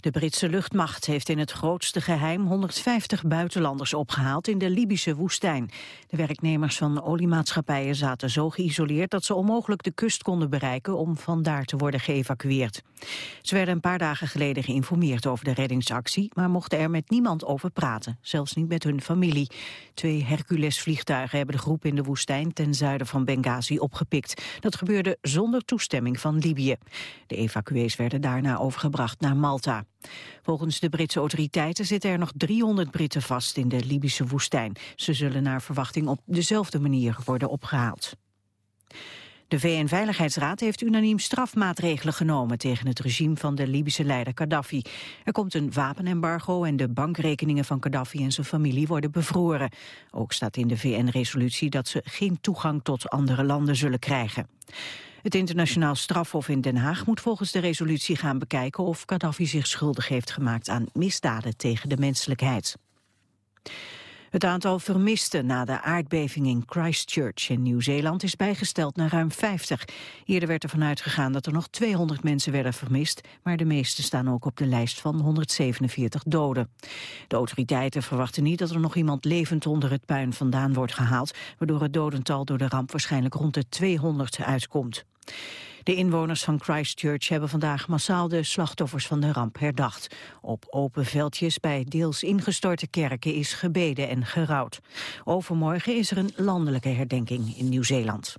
De Britse luchtmacht heeft in het grootste geheim 150 buitenlanders opgehaald in de Libische woestijn. De werknemers van oliemaatschappijen zaten zo geïsoleerd dat ze onmogelijk de kust konden bereiken om vandaar te worden geëvacueerd. Ze werden een paar dagen geleden geïnformeerd over de reddingsactie, maar mochten er met niemand over praten, zelfs niet met hun familie. Twee Hercules-vliegtuigen hebben de groep in de woestijn ten zuiden van Benghazi opgepikt. Dat gebeurde zonder toestemming van Libië. De evacuees werden daarna overgebracht naar Malta. Volgens de Britse autoriteiten zitten er nog 300 Britten vast in de Libische woestijn. Ze zullen naar verwachting op dezelfde manier worden opgehaald. De VN-veiligheidsraad heeft unaniem strafmaatregelen genomen tegen het regime van de Libische leider Gaddafi. Er komt een wapenembargo en de bankrekeningen van Gaddafi en zijn familie worden bevroren. Ook staat in de VN-resolutie dat ze geen toegang tot andere landen zullen krijgen. Het internationaal strafhof in Den Haag moet volgens de resolutie gaan bekijken of Gaddafi zich schuldig heeft gemaakt aan misdaden tegen de menselijkheid. Het aantal vermisten na de aardbeving in Christchurch in Nieuw-Zeeland is bijgesteld naar ruim 50. Eerder werd ervan uitgegaan dat er nog 200 mensen werden vermist, maar de meeste staan ook op de lijst van 147 doden. De autoriteiten verwachten niet dat er nog iemand levend onder het puin vandaan wordt gehaald, waardoor het dodental door de ramp waarschijnlijk rond de 200 uitkomt. De inwoners van Christchurch hebben vandaag massaal de slachtoffers van de ramp herdacht. Op open veldjes bij deels ingestorte kerken is gebeden en gerouwd. Overmorgen is er een landelijke herdenking in Nieuw-Zeeland.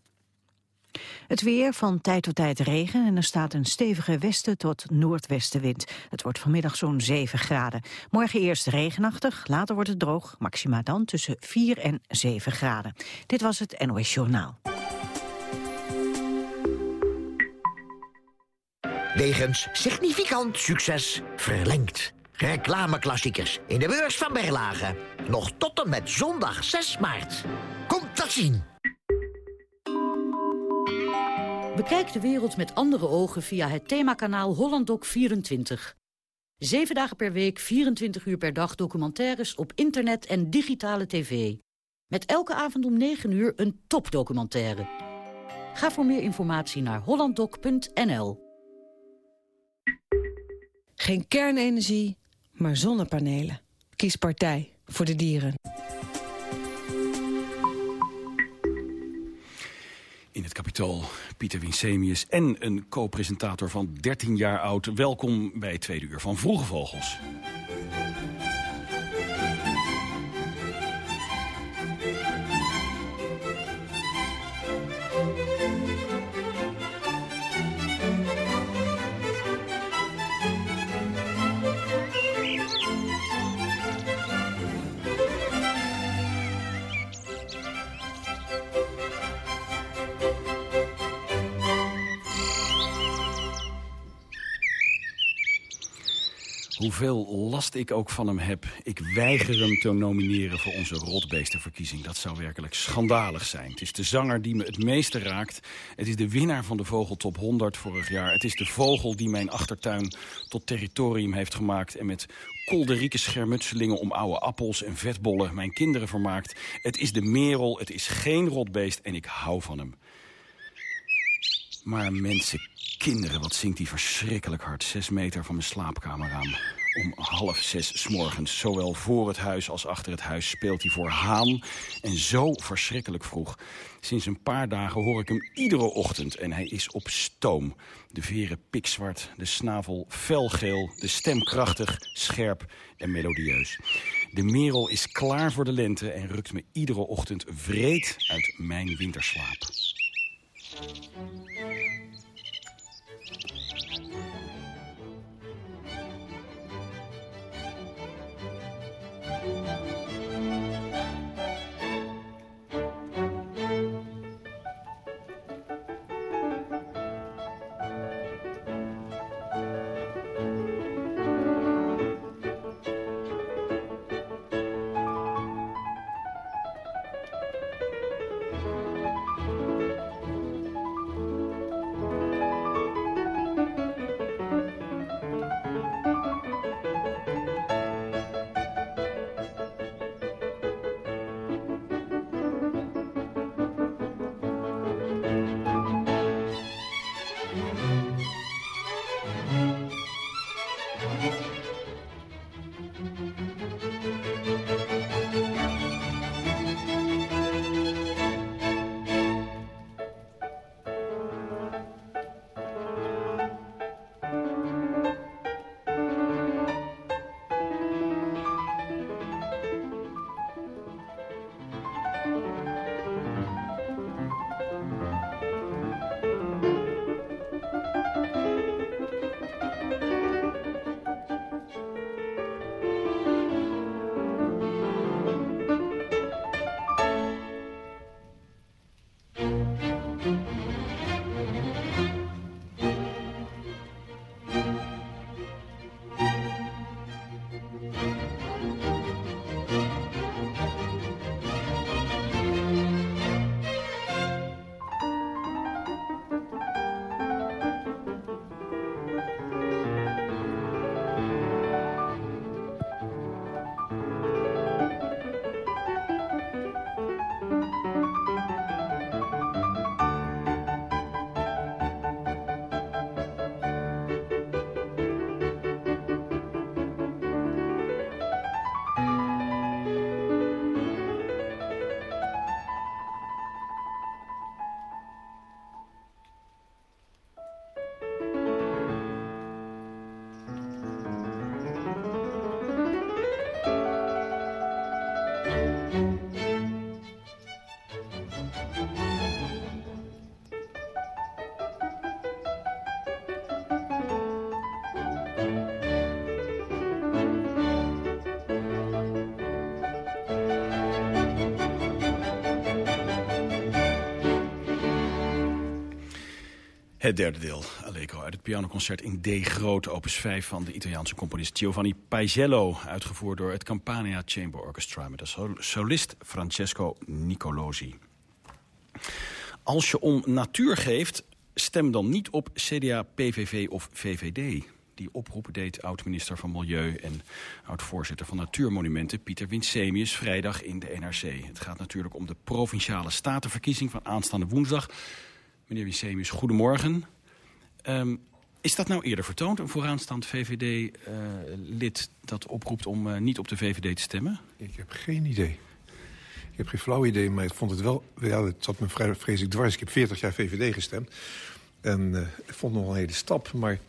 Het weer, van tijd tot tijd regen en er staat een stevige westen tot noordwestenwind. Het wordt vanmiddag zo'n 7 graden. Morgen eerst regenachtig, later wordt het droog, maxima dan tussen 4 en 7 graden. Dit was het NOS Journaal. Wegens significant succes verlengd. Reclameklassiekers in de beurs van Berlage. Nog tot en met zondag 6 maart. Komt dat zien. Bekijk de wereld met andere ogen via het themakanaal HollandDoc24. Zeven dagen per week, 24 uur per dag documentaires op internet en digitale tv. Met elke avond om 9 uur een topdocumentaire. Ga voor meer informatie naar hollanddoc.nl. Geen kernenergie, maar zonnepanelen. Kies partij voor de dieren. In het kapitool Pieter Winsemius en een co-presentator van 13 jaar oud. Welkom bij tweede uur van Vroege Vogels. Hoeveel last ik ook van hem heb, ik weiger hem te nomineren voor onze rotbeestenverkiezing. Dat zou werkelijk schandalig zijn. Het is de zanger die me het meeste raakt. Het is de winnaar van de Vogeltop 100 vorig jaar. Het is de vogel die mijn achtertuin tot territorium heeft gemaakt... en met kolderieke schermutselingen om oude appels en vetbollen mijn kinderen vermaakt. Het is de merel, het is geen rotbeest en ik hou van hem. Maar mensen, kinderen, wat zingt die verschrikkelijk hard. Zes meter van mijn slaapkamer aan. Om half zes s morgens. Zowel voor het huis als achter het huis speelt hij voor haan. En zo verschrikkelijk vroeg. Sinds een paar dagen hoor ik hem iedere ochtend. En hij is op stoom. De veren pikzwart, de snavel felgeel, de stem krachtig, scherp en melodieus. De merel is klaar voor de lente en rukt me iedere ochtend vreed uit mijn winterslaap. Het derde deel, Allegro, uit het pianoconcert in D groot, opus 5 van de Italiaanse componist Giovanni Paisiello, uitgevoerd door het Campania Chamber Orchestra met de solist Francesco Nicolosi. Als je om natuur geeft, stem dan niet op CDA, PVV of VVD. Die oproep deed oud-minister van Milieu en oud-voorzitter van Natuurmonumenten... Pieter Winsemius vrijdag in de NRC. Het gaat natuurlijk om de Provinciale Statenverkiezing van aanstaande woensdag. Meneer Winsemius, goedemorgen. Um, is dat nou eerder vertoond, een vooraanstaand VVD-lid... Uh, dat oproept om uh, niet op de VVD te stemmen? Ik heb geen idee. Ik heb geen flauw idee, maar ik vond het wel... Ja, het zat me vrij vreselijk dwars. Ik heb 40 jaar VVD gestemd. En uh, ik vond nog een hele stap, maar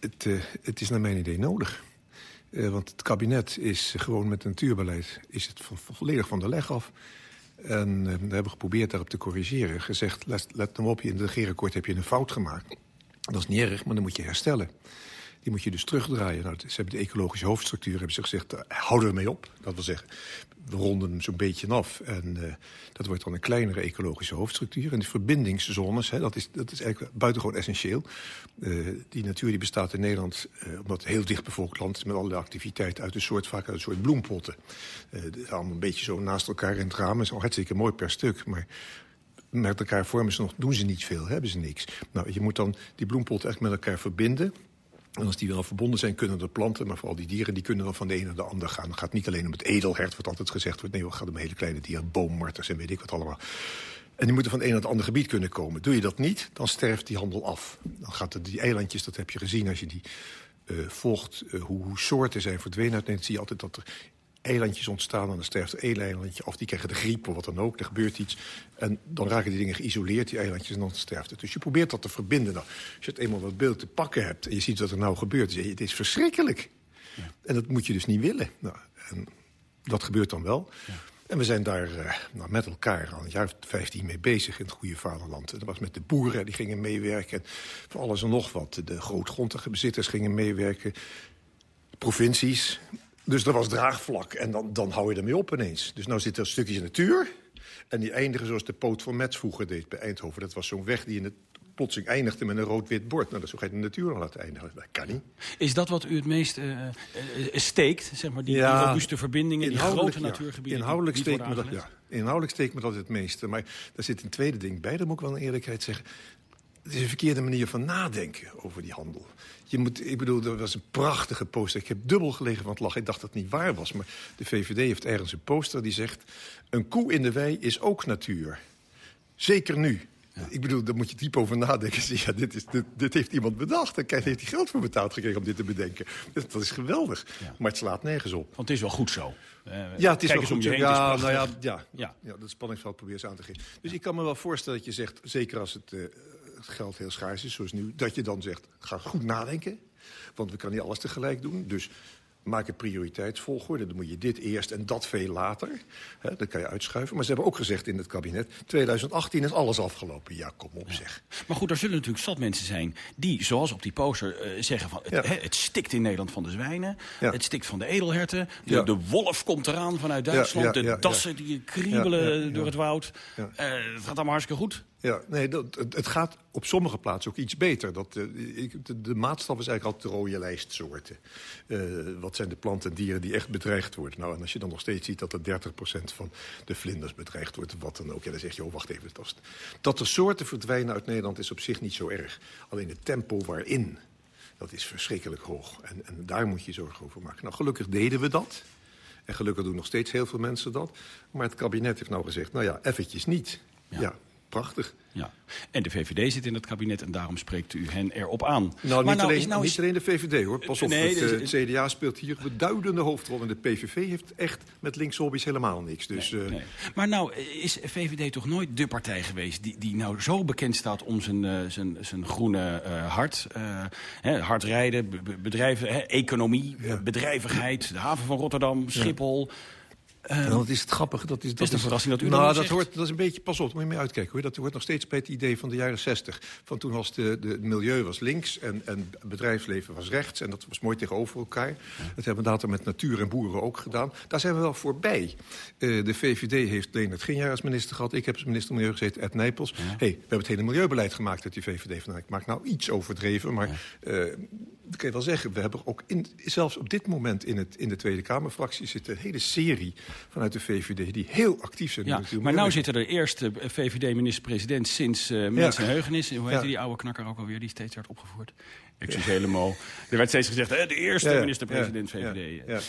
het, het is naar mijn idee nodig. Want het kabinet is gewoon met natuurbeleid is het vo volledig van de leg af. En we hebben geprobeerd daarop te corrigeren. Gezegd, let, let hem op, in het regeerakkoord heb je een fout gemaakt. Dat is niet erg, maar dan moet je herstellen. Die moet je dus terugdraaien. Nou, ze hebben de ecologische hoofdstructuur hebben ze gezegd, uh, houden we mee op. Dat wil zeggen, we ronden hem zo'n beetje af. En uh, dat wordt dan een kleinere ecologische hoofdstructuur. En de verbindingszones, hè, dat, is, dat is eigenlijk buitengewoon essentieel. Uh, die natuur die bestaat in Nederland, omdat heel dicht bevolkt land is... met allerlei activiteiten uit een soort, vaak uit een soort bloempotten. Allemaal een beetje zo naast elkaar in het raam. is al hartstikke mooi per stuk, maar met elkaar vormen ze nog, doen ze niet veel, hebben ze niks. Nou, je moet dan die bloempotten echt met elkaar verbinden... En als die wel verbonden zijn, kunnen de planten, maar vooral die dieren... die kunnen dan van de ene naar de ander gaan. Het gaat niet alleen om het edelhert, wat altijd gezegd wordt. Nee, het gaat om hele kleine dieren, boommarters en weet ik wat allemaal. En die moeten van het een naar het andere gebied kunnen komen. Doe je dat niet, dan sterft die handel af. Dan gaat er die eilandjes, dat heb je gezien als je die uh, volgt... Uh, hoe, hoe soorten zijn verdwenen Nederland... zie je altijd dat er eilandjes ontstaan en dan sterft er één eilandje af. Die krijgen de griep of wat dan ook, er gebeurt iets. En dan raken die dingen geïsoleerd, die eilandjes, en dan sterft het. Dus je probeert dat te verbinden. Nou, als je het eenmaal wat beeld te pakken hebt en je ziet wat er nou gebeurt... je, het is verschrikkelijk. Ja. En dat moet je dus niet willen. Nou, en dat gebeurt dan wel. Ja. En we zijn daar uh, nou, met elkaar al een jaar of 15 mee bezig in het goede vaderland. Dat was met de boeren, die gingen meewerken. Van alles en nog wat. De grootgrondige bezitters gingen meewerken. Provincies, dus er was draagvlak en dan, dan hou je ermee op ineens. Dus nou zitten er stukjes natuur en die eindigen zoals de poot van Metz vroeger deed bij Eindhoven. Dat was zo'n weg die in het plotseling eindigde met een rood-wit bord. Nou, dat zo ga je de natuur nog laten eindigen. Dat kan niet. Is dat wat u het meest uh, uh, steekt, zeg maar, die, ja, die robuuste verbindingen, die grote natuurgebieden? Inhoudelijk, steekt me dat, ja, inhoudelijk steekt me dat het meeste. Maar daar zit een tweede ding bij, dat moet ik wel in eerlijkheid zeggen. Het is een verkeerde manier van nadenken over die handel. Je moet, ik bedoel, dat was een prachtige poster. Ik heb dubbel gelegen van het lachen. Ik dacht dat het niet waar was. Maar de VVD heeft ergens een poster die zegt... een koe in de wei is ook natuur. Zeker nu. Ja. Ik bedoel, daar moet je diep over nadenken. Ja, dit, is, dit, dit heeft iemand bedacht. En heeft hij geld voor betaald gekregen om dit te bedenken. Dat, dat is geweldig. Ja. Maar het slaat nergens op. Want het is wel goed zo. Uh, ja, het is wel goed zo. Ja, nou ja, ja, ja. dat spanningsveld probeer ze aan te geven. Dus ik kan me wel voorstellen dat je zegt... zeker als het... Uh, het geld heel schaars is, zoals nu... dat je dan zegt, ga goed nadenken. Want we kunnen niet alles tegelijk doen. Dus maak een prioriteitsvolgorde. Dan moet je dit eerst en dat veel later. He, dat kan je uitschuiven. Maar ze hebben ook gezegd in het kabinet... 2018 is alles afgelopen. Ja, kom op zeg. Maar goed, er zullen natuurlijk zat mensen zijn... die, zoals op die poster, uh, zeggen van... Het, ja. he, het, stikt in Nederland van de zwijnen. Ja. Het stikt van de edelherten. De, wolf komt eraan vanuit Duitsland. de dassen die kriebelen door het woud. Uh, het gaat allemaal hartstikke goed. Ja, nee, dat, het gaat op sommige plaatsen ook iets beter. Dat, uh, ik, de, de, maatstaf is eigenlijk altijd de rode lijstsoorten. Uh, wat zijn de planten en dieren die echt bedreigd worden? Nou, en als je dan nog steeds ziet dat er 30% van de vlinders bedreigd wordt... wat dan ook, ja, dan zeg je, oh, wacht even. Dat, dat er soorten verdwijnen uit Nederland is op zich niet zo erg. Alleen het tempo waarin, dat is verschrikkelijk hoog. En, en daar moet je zorgen over maken. Nou, gelukkig deden we dat. En gelukkig doen nog steeds heel veel mensen dat. Maar het kabinet heeft nou gezegd, nou ja, eventjes niet. ja, ja prachtig. Ja. En de VVD zit in het kabinet en daarom spreekt u hen erop aan. Nou, maar niet, nou, alleen, nou niet alleen de VVD hoor. Pas op, nee, het, dus, het, CDA speelt hier een beduidende hoofdrol. En de PVV heeft echt met linkse hobby's helemaal niks. Dus, nee, nee. Maar nou is VVD toch nooit de partij geweest... die, die nou zo bekend staat om zijn, uh, zijn, zijn groene uh, hart. Hè, hard rijden, bedrijven, hè, economie, ja. bedrijvigheid... de haven van Rotterdam, Schiphol... Ja. En wat is het grappige? Dat is, dat is de verrassing dat u nou, dat zegt. hoort, dat is een beetje, pas op, moet je mee uitkijken hoor. Dat hoort nog steeds bij het idee van de jaren zestig. Van toen was de, de het milieu was links en, en bedrijfsleven was rechts. En dat was mooi tegenover elkaar. Dat hebben we later met natuur en boeren ook gedaan. Daar zijn we wel voorbij. Eh, de VVD heeft Leonard Ginjaar als minister gehad. Ik heb als minister Milieu gezeten, Ed Nijpels. hey, we hebben het hele milieubeleid gemaakt uit die VVD. Van, ik maak nou iets overdreven, maar... eh, dat kan je wel zeggen, we hebben ook in, zelfs op dit moment in, het, in de Tweede Kamerfractie zit een hele serie vanuit de VVD die heel actief zijn. Ja, maar milieu. nou zit er de eerste VVD-minister-president sinds eh mensen en heugenis. Hoe heet Ja. die oude knakker ook alweer die steeds werd opgevoerd? Excuus helemaal. Er werd steeds gezegd, eh, de eerste Ja, ja. minister-president Ja, VVD. ja, ja.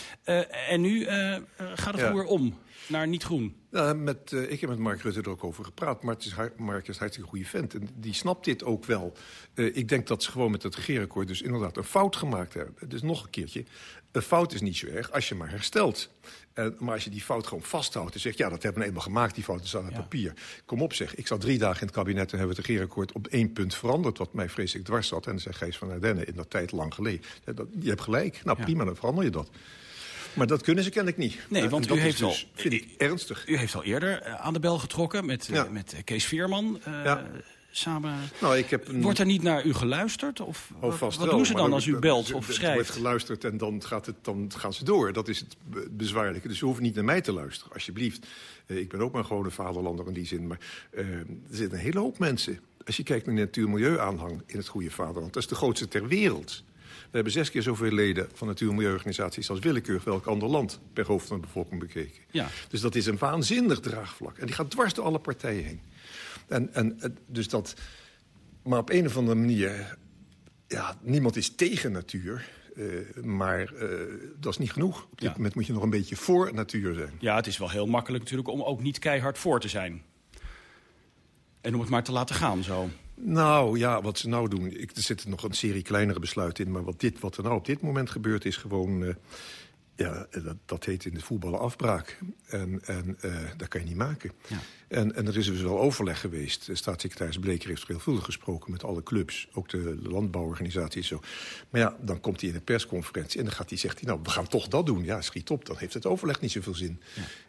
Eh, en nu eh, eh, gaat het Ja. roer om naar niet groen. Nou, met, eh, ik heb met Mark Rutte er ook over gepraat. Mark is, Mark is een hartstikke goede vent. En die snapt dit ook wel. Eh, ik denk dat ze gewoon met het regeerakkoord dus inderdaad een fout gemaakt hebben. Dus nog een keertje. Een fout is niet zo erg als je maar herstelt. Eh, maar als je die fout gewoon vasthoudt en zegt... ja, dat hebben we eenmaal gemaakt, die fout is aan het Ja. papier. Kom op zeg, ik zat drie dagen in het kabinet... en hebben we het regeerakkoord op één punt veranderd... wat mij vreselijk dwars zat. En dan zei Gijs van Ardenne in dat tijd lang geleden... ja, dat, je hebt gelijk, nou Ja. prima, dan verander je dat. Maar dat kunnen ze kennelijk niet. Nee, want dat u heeft dus, al- vind ik ernstig. U heeft al eerder eh, aan de bel getrokken met, eh, Ja. met eh, Kees Veerman. Ja. Samen. Nou, ik heb een... Wordt er niet naar u geluisterd? Of Oh, wat, wel, doen ze dan als u belt of Er wordt schrijft? geluisterd en dan, gaat het, dan gaan ze door. Dat is het be- bezwaarlijke. Dus ze hoeven niet naar mij te luisteren, alsjeblieft. Ik ben ook maar gewoon een vaderlander in die zin. Maar er zitten een hele hoop mensen. Als je kijkt naar de natuur-milieu-aanhang in het goede vaderland... dat is de grootste ter wereld. We hebben zes keer zoveel leden van natuur-milieuorganisaties... als willekeurig welk ander land per hoofd van de bevolking bekeken. Ja. Dus dat is een waanzinnig draagvlak. En die gaat dwars door alle partijen heen. En, en, dus dat... Maar op een of andere manier... Ja, niemand is tegen natuur. eh, maar eh, dat is niet genoeg. Op dit Ja. moment moet je nog een beetje voor natuur zijn. Ja, het is wel heel makkelijk natuurlijk om ook niet keihard voor te zijn. En om het maar te laten gaan zo. Nou ja, wat ze nou doen... Ik, er zitten nog een serie kleinere besluiten in... maar wat, dit, wat er nou op dit moment gebeurt is gewoon... eh, ja, dat, dat heet in het voetballen afbraak. En, en eh, dat kan je niet maken. Ja. En, en er is dus wel overleg geweest. De staatssecretaris Bleker heeft veelvuldig gesproken met alle clubs. Ook de landbouworganisaties zo. Maar ja, dan komt hij in een persconferentie en dan gaat hij, zegt hij... nou, we gaan toch dat doen. Ja, schiet op, dan heeft het overleg niet zoveel zin.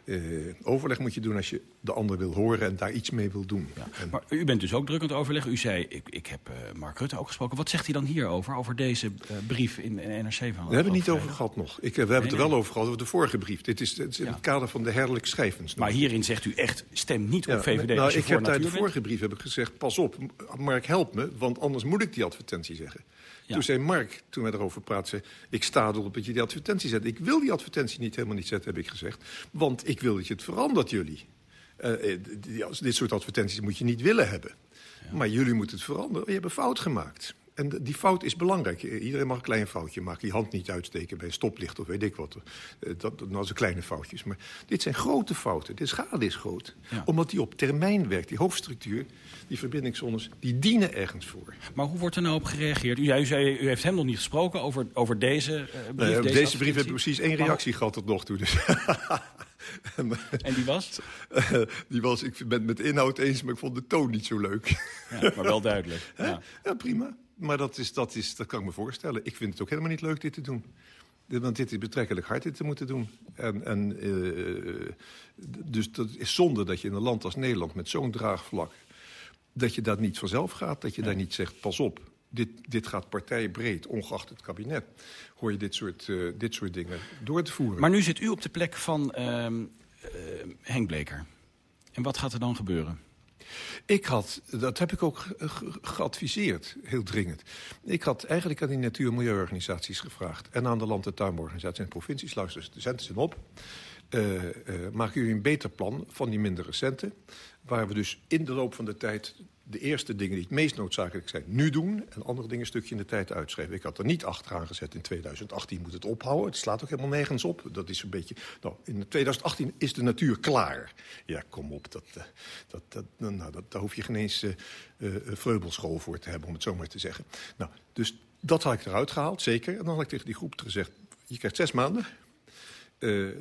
Eh, overleg moet je doen als je de ander wil horen... en daar iets mee wil doen. En- Maar u bent dus ook druk aan het overleggen. U zei, ik, ik heb eh, Mark Rutte ook gesproken. Wat zegt hij dan hierover? Over deze eh, brief in, in NRC van We hebben het niet over gehad nog. Ik, we hebben het er nee. wel over gehad, over de vorige brief. Dit is, dit is in Ja. het kader van de herderlijk schrijvens. Maar hierin zegt u echt, stem niet Ja, op VVD nou, als je ik heb bij de vorige brief heb ik gezegd... pas op, Mark, help me, want anders moet ik die advertentie zeggen. Ja. Toen zei Mark, toen wij erover praten... ik sta erop dat je die advertentie zet. Ik wil die advertentie niet helemaal niet zetten, heb ik gezegd. Want ik wil dat je het verandert, jullie. Eh, eh, dit soort advertenties moet je niet willen hebben. Maar jullie moeten het veranderen. Je hebt een fout gemaakt. En die fout is belangrijk. Iedereen mag een klein foutje maken. Die hand niet uitsteken bij een stoplicht of weet ik wat. Eh, Dat, dat, zijn kleine foutjes. Maar dit zijn grote fouten. De schade is groot. Ja. Omdat die op termijn werkt. Die hoofdstructuur, die verbindingszones, die dienen ergens voor. Maar hoe wordt er nou op gereageerd? U, zei, u, zei, u heeft hem nog niet gesproken over, over deze eh, brief. Deze, deze, brief advertentie. precies één Maar- reactie gehad tot nog toe. Dus. En die was? die was, ik ben het met de inhoud eens, maar ik vond de toon niet zo leuk. Ja, maar wel duidelijk. Ja. Ja, prima. Maar dat, is, dat, is, dat kan ik me voorstellen. Ik vind het ook helemaal niet leuk dit te doen. Want dit is betrekkelijk hard dit te moeten doen. En, en, eh, dus dat is zonde dat je in een land als Nederland met zo'n draagvlak... dat je dat niet vanzelf gaat, dat je daar niet zegt... pas op, dit, dit gaat partijbreed, ongeacht het kabinet... hoor je dit soort, eh, dit soort dingen door te voeren. Maar nu zit u op de plek van ehm, eh, Henk Bleker. En wat gaat er dan gebeuren? Ik had, dat heb ik ook ge- ge- geadviseerd, heel dringend. Ik had eigenlijk aan die natuur- en milieuorganisaties gevraagd... en aan de land- en en provincies... luister, centen zijn op. Eh eh maken jullie een beter plan van die minder centen... waar we dus in de loop van de tijd de eerste dingen die het meest noodzakelijk zijn... nu doen en andere dingen een stukje in de tijd uitschrijven. Ik had er niet achteraan gezet in 2018 moet het ophouden. Het slaat ook helemaal nergens op. Dat is een beetje... Nou, in 2018 is de natuur klaar. Ja, kom op. Dat, eh, dat, dat, nou, dat, daar hoef je geen eens eh eh, vreubelschool voor te hebben, om het zo maar te zeggen. Nou, dus dat had ik eruit gehaald, zeker. En dan had ik tegen die groep gezegd... je krijgt zes maanden.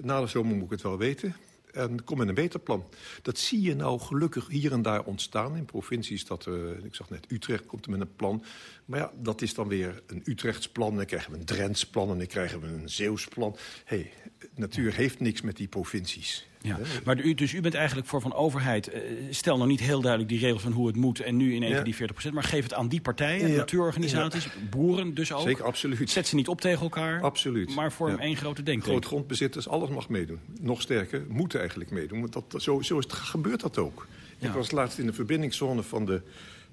Na de zomer moet ik het wel weten. En kom met een beter plan. Dat zie je nou gelukkig hier en daar ontstaan in provincies. Dat, uh, ik zag net Utrecht komt met een plan. Maar ja, dat is dan weer een Utrechts plan. Dan krijgen we een Drents plan en dan krijgen we een Zeeuws plan. hey, natuur heeft niks met die provincies. Ja. Maar u, dus u bent eigenlijk voor van overheid... Uh, stel nou niet heel duidelijk die regels van hoe het moet... en nu in één keer die 40% Maar geef het aan die partijen, ja. natuurorganisaties, boeren dus ook. Zeker, absoluut. Zet ze niet op tegen elkaar. Absoluut. Maar vorm één grote denktank. Grootgrondbezitters, alles mag meedoen. Nog sterker, moeten eigenlijk meedoen. Want dat, zo, zo is het, gebeurt dat ook. Ik was laatst in de verbindingszone van de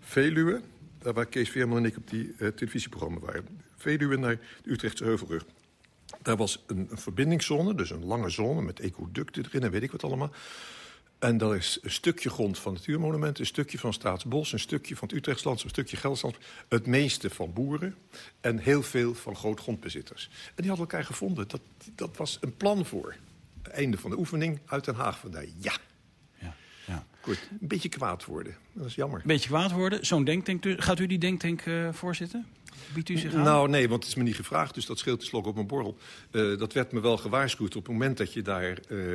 Veluwe... daar waar Kees Veerman en ik op die uh, televisieprogramma waren. Veluwe naar de Utrechtse Heuvelrug. Daar was een, een, verbindingszone, dus een lange zone met ecoducten erin en weet ik wat allemaal. En dat is een stukje grond van Natuurmonument, een stukje van Staatsbos... een stukje van het Utrechtsland, een stukje Gelderland. Het meeste van boeren en heel veel van grootgrondbezitters. En die hadden elkaar gevonden. Dat, dat was een plan voor. Einde van de oefening, uit Den Haag vandaan. Ja, ja, ja. Goed, een beetje kwaad worden. Dat is jammer. Een beetje kwaad worden. Zo'n denktank, gaat u die denktank uh, voorzitten? Nou, nee, want het is me niet gevraagd, dus dat scheelt de slok op mijn borrel. Uh, dat werd me wel gewaarschuwd op het moment dat je daar... Uh,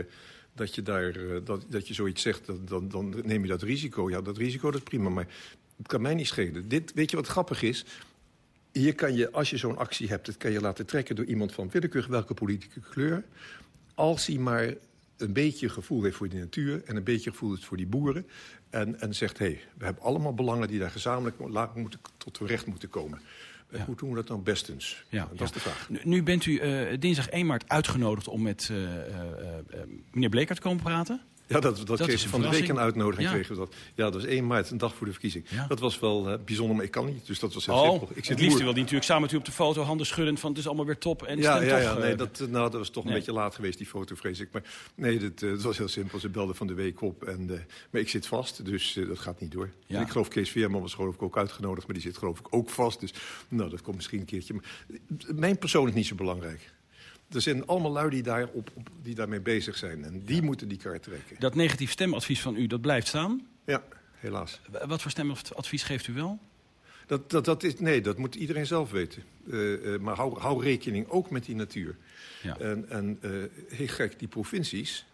dat je, daar, uh, dat, dat je zoiets zegt, dan, dan, neem je dat risico. Ja, dat risico dat is prima, maar het kan mij niet schelen. Dit, weet je wat grappig is? Hier kan je, als je zo'n actie hebt, het kan je laten trekken door iemand van willekeurig welke politieke kleur. Als hij maar een beetje gevoel heeft voor die natuur... en een beetje gevoel heeft voor die boeren... en, en zegt, hé, hey, we hebben allemaal belangen die daar gezamenlijk tot recht moeten komen. Ja. Hoe doen we dat nou bestens? Ja, dat ja. is de vraag. Nu, nu bent u uh, dinsdag 1 maart uitgenodigd om met uh, uh, meneer Bleker te komen praten. Ja, dat, dat, dat van de week een uitnodiging. Ja. Kregen we dat. ja, dat was 1 maart, een dag voor de verkiezing. Ja. Dat was wel uh, bijzonder, maar ik kan niet. Dus dat was heel oh, simpel. Ik zit het liefst wel natuurlijk samen met u op de foto, handen schuddend van het is allemaal weer top. En ja, ja, toch, ja, nee, dat, nou, dat was toch nee. een beetje laat geweest, die foto, vrees ik. Maar nee, dat, uh, dat was heel simpel. Ze belden van de week op. En, uh, maar ik zit vast, dus dat gaat niet door. Ja. En ik geloof Kees Veerman was geloof ik ook uitgenodigd, maar die zit geloof ik ook vast. Dus nou, dat komt misschien een keertje. Maar, mijn persoon is niet zo belangrijk. Er zijn allemaal lui die, daar op, op, die daarmee bezig zijn. En die ja. moeten die kaart trekken. Dat negatief stemadvies van u, dat blijft staan? Ja, helaas. Wat voor stemadvies geeft u wel? Dat, dat, dat is, nee, dat moet iedereen zelf weten. Uh, uh, maar hou, hou, rekening ook met die natuur. Ja. En, en uh, heel gek, die provincies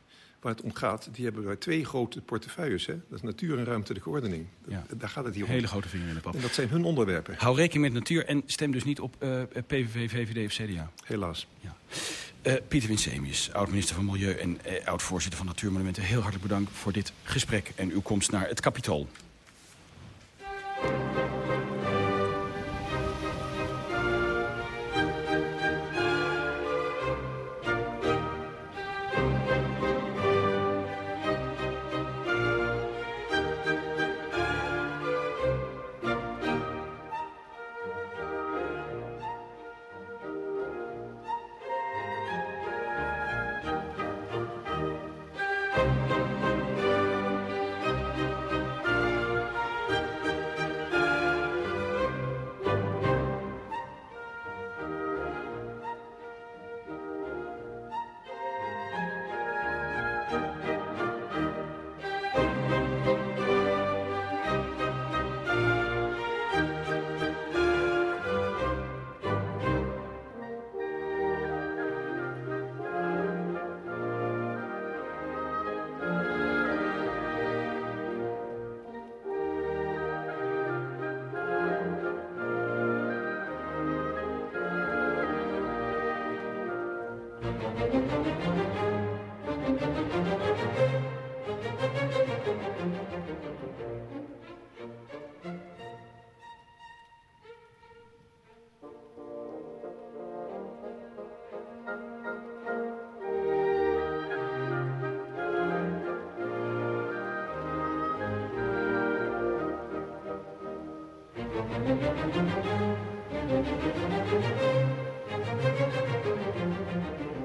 waar het om gaat... die hebben wij twee grote portefeuilles. Hè? Dat is natuur en ruimtelijke ordening. Ja. Daar gaat het hier om. Hele grote vinger in de pap. En dat zijn hun onderwerpen. Hou rekening met natuur en stem dus niet op PVV, VVD of CDA. Helaas. Ja. Uh, Pieter Winsemius, oud-minister van Milieu en uh, oud-voorzitter van Natuurmonumenten. Heel hartelijk bedankt voor dit gesprek en uw komst naar het Capitool. Thank you.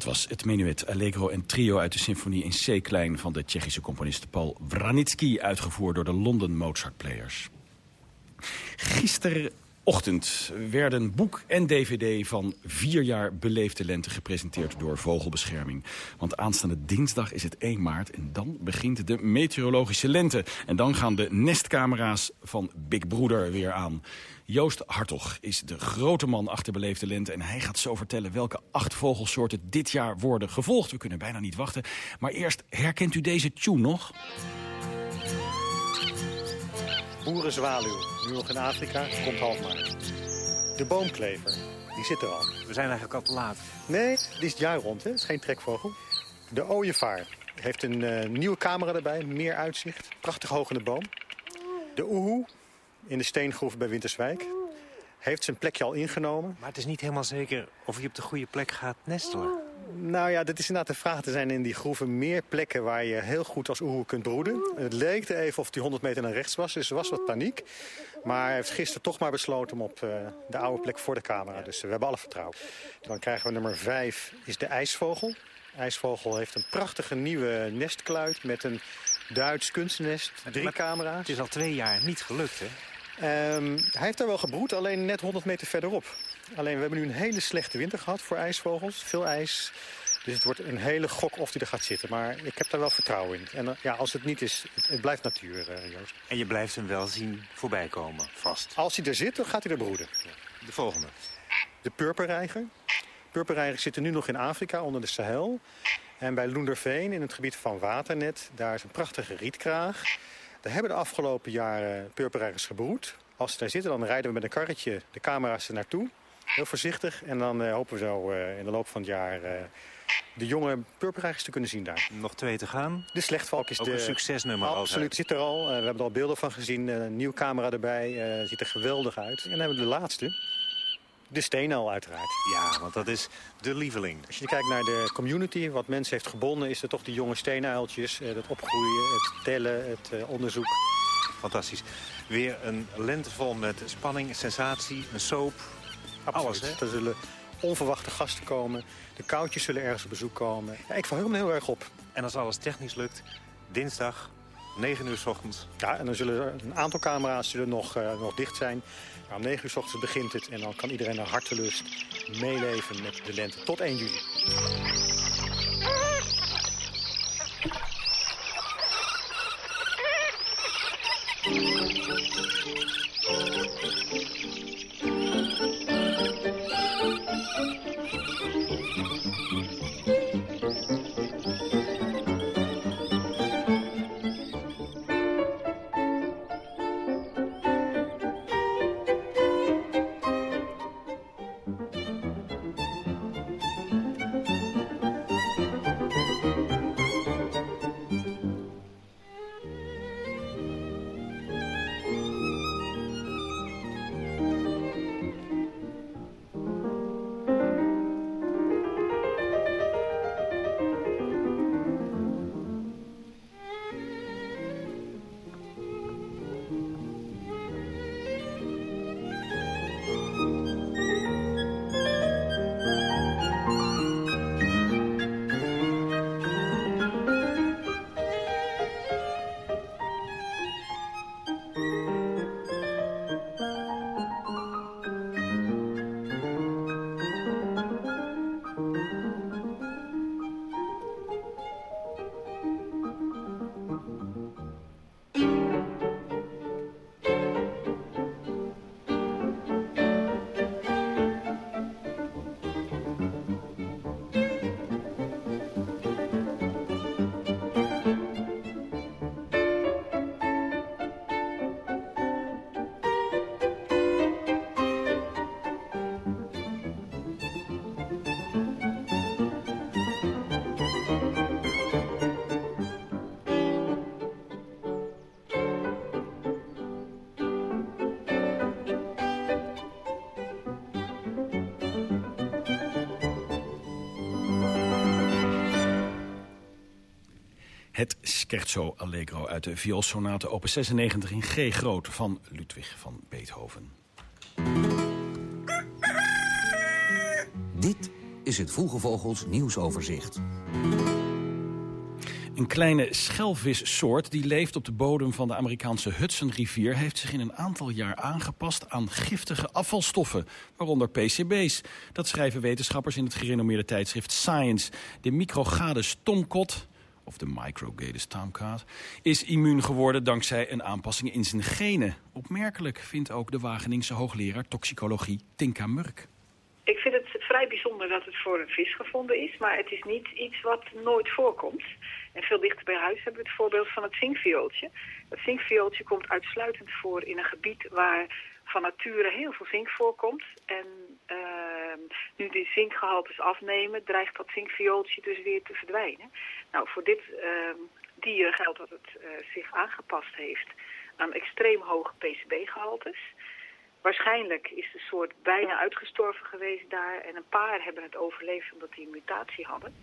Dat was het menuet Allegro en trio uit de symfonie in C-klein... van de Tsjechische componist Paul Wranitsky... uitgevoerd door de London Mozart Players. Gisterochtend werden boek en dvd van vier jaar beleefde lente gepresenteerd door Vogelbescherming. Want aanstaande dinsdag is het 1 maart en dan begint de meteorologische lente. En dan gaan de nestcamera's van Big Broeder weer aan. Joost Hartog is de grote man achter Beleefde Lente... en hij gaat zo vertellen welke acht vogelsoorten dit jaar worden gevolgd. We kunnen bijna niet wachten. Maar eerst, herkent u deze tune nog? Boerenzwaluw, nu nog in Afrika, komt half maart. De boomklever, die zit er al. We zijn eigenlijk al te laat. Nee, die is het jaar rond, hè? het is geen trekvogel. De ooievaar heeft een uh, nieuwe camera erbij, meer uitzicht. Prachtig hoog in de boom. De oehoe, in de steengroef bij Winterswijk. Heeft zijn plekje al ingenomen. Maar het is niet helemaal zeker of hij op de goede plek gaat nestelen. Nou ja, dat is inderdaad de vraag. Er zijn in die groeven meer plekken waar je heel goed als oehoe kunt broeden. Het leek er even of die 100 meter naar rechts was, dus er was wat paniek. Maar hij heeft gisteren toch maar besloten om op uh, de oude plek voor de camera. Dus uh, we hebben alle vertrouwen. Dan krijgen we nummer 5, is de ijsvogel. De ijsvogel heeft een prachtige nieuwe nestkluit met een Duits kunstnest. Drie camera's. Het is al twee jaar niet gelukt, hè? Um, hij heeft daar wel gebroed, alleen net 100 meter verderop. Alleen we hebben nu een hele slechte winter gehad voor ijsvogels. Veel ijs. Dus het wordt een hele gok of hij er gaat zitten. Maar ik heb daar wel vertrouwen in. En uh, ja, als het niet is, het, het blijft natuur, uh, Joost. En je blijft hem wel zien voorbij komen, vast? Als hij er zit, dan gaat hij er broeden. De volgende. De purperreiger. Purperreigers zitten nu nog in Afrika, onder de Sahel. En bij Loenderveen, in het gebied van Waternet, daar is een prachtige rietkraag. Daar hebben de afgelopen jaren purperreigers gebroed. Als ze daar zitten, dan rijden we met een karretje de camera's er naartoe. Heel voorzichtig. En dan uh, hopen we zo uh, in de loop van het jaar uh, de jonge purperreigers te kunnen zien daar. Nog twee te gaan. De slechtvalk is Ook de... een succesnummer. Absoluut, zit er al. we hebben er al beelden van gezien. een nieuwe camera erbij. ziet er geweldig uit. En dan hebben we de laatste. De steenuil uiteraard. Ja, want dat is de lieveling. Als je kijkt naar de community, wat mensen heeft gebonden... is er toch die jonge steenuiltjes, het opgroeien, het tellen, het onderzoek. Fantastisch. Weer een lente vol met spanning, sensatie, een soap. Absoluut. Alles, hè? Er zullen onverwachte gasten komen. De koudjes zullen ergens op bezoek komen. Ja, ik verheug me heel erg op. En als alles technisch lukt, dinsdag, 9 uur s ochtends. Ja, en dan zullen er een aantal camera's zullen nog, uh, nog dicht zijn. Maar om 9 uur s ochtends begint het en dan kan iedereen naar hartelust meeleven met de lente tot 1 juli. Scherzo Allegro uit de vioolsonate op 96 in G groot van Ludwig van Beethoven. Dit is het Vroege Vogels nieuwsoverzicht. Een kleine schelvissoort die leeft op de bodem van de Amerikaanse Hudsonrivier... heeft zich in een aantal jaar aangepast aan giftige afvalstoffen, waaronder PCB's. Dat schrijven wetenschappers in het gerenommeerde tijdschrift Science. De microgades tomcot, of de microgades tomcat, is immuun geworden dankzij een aanpassing in zijn genen. Opmerkelijk vindt ook de Wageningse hoogleraar toxicologie Tinka Murk. Ik vind het vrij bijzonder dat het voor een vis gevonden is, maar het is niet iets wat nooit voorkomt. En veel dichter bij huis hebben we het voorbeeld van het zinkviooltje. Het zinkviooltje komt uitsluitend voor in een gebied waar van nature heel veel zink voorkomt. En nu die zinkgehaltes afnemen, dreigt dat zinkviooltje dus weer te verdwijnen. Nou, voor dit uh, dier geldt dat het uh, zich aangepast heeft aan extreem hoge PCB-gehaltes. Waarschijnlijk is de soort bijna uitgestorven geweest daar en een paar hebben het overleefd omdat die een mutatie hadden.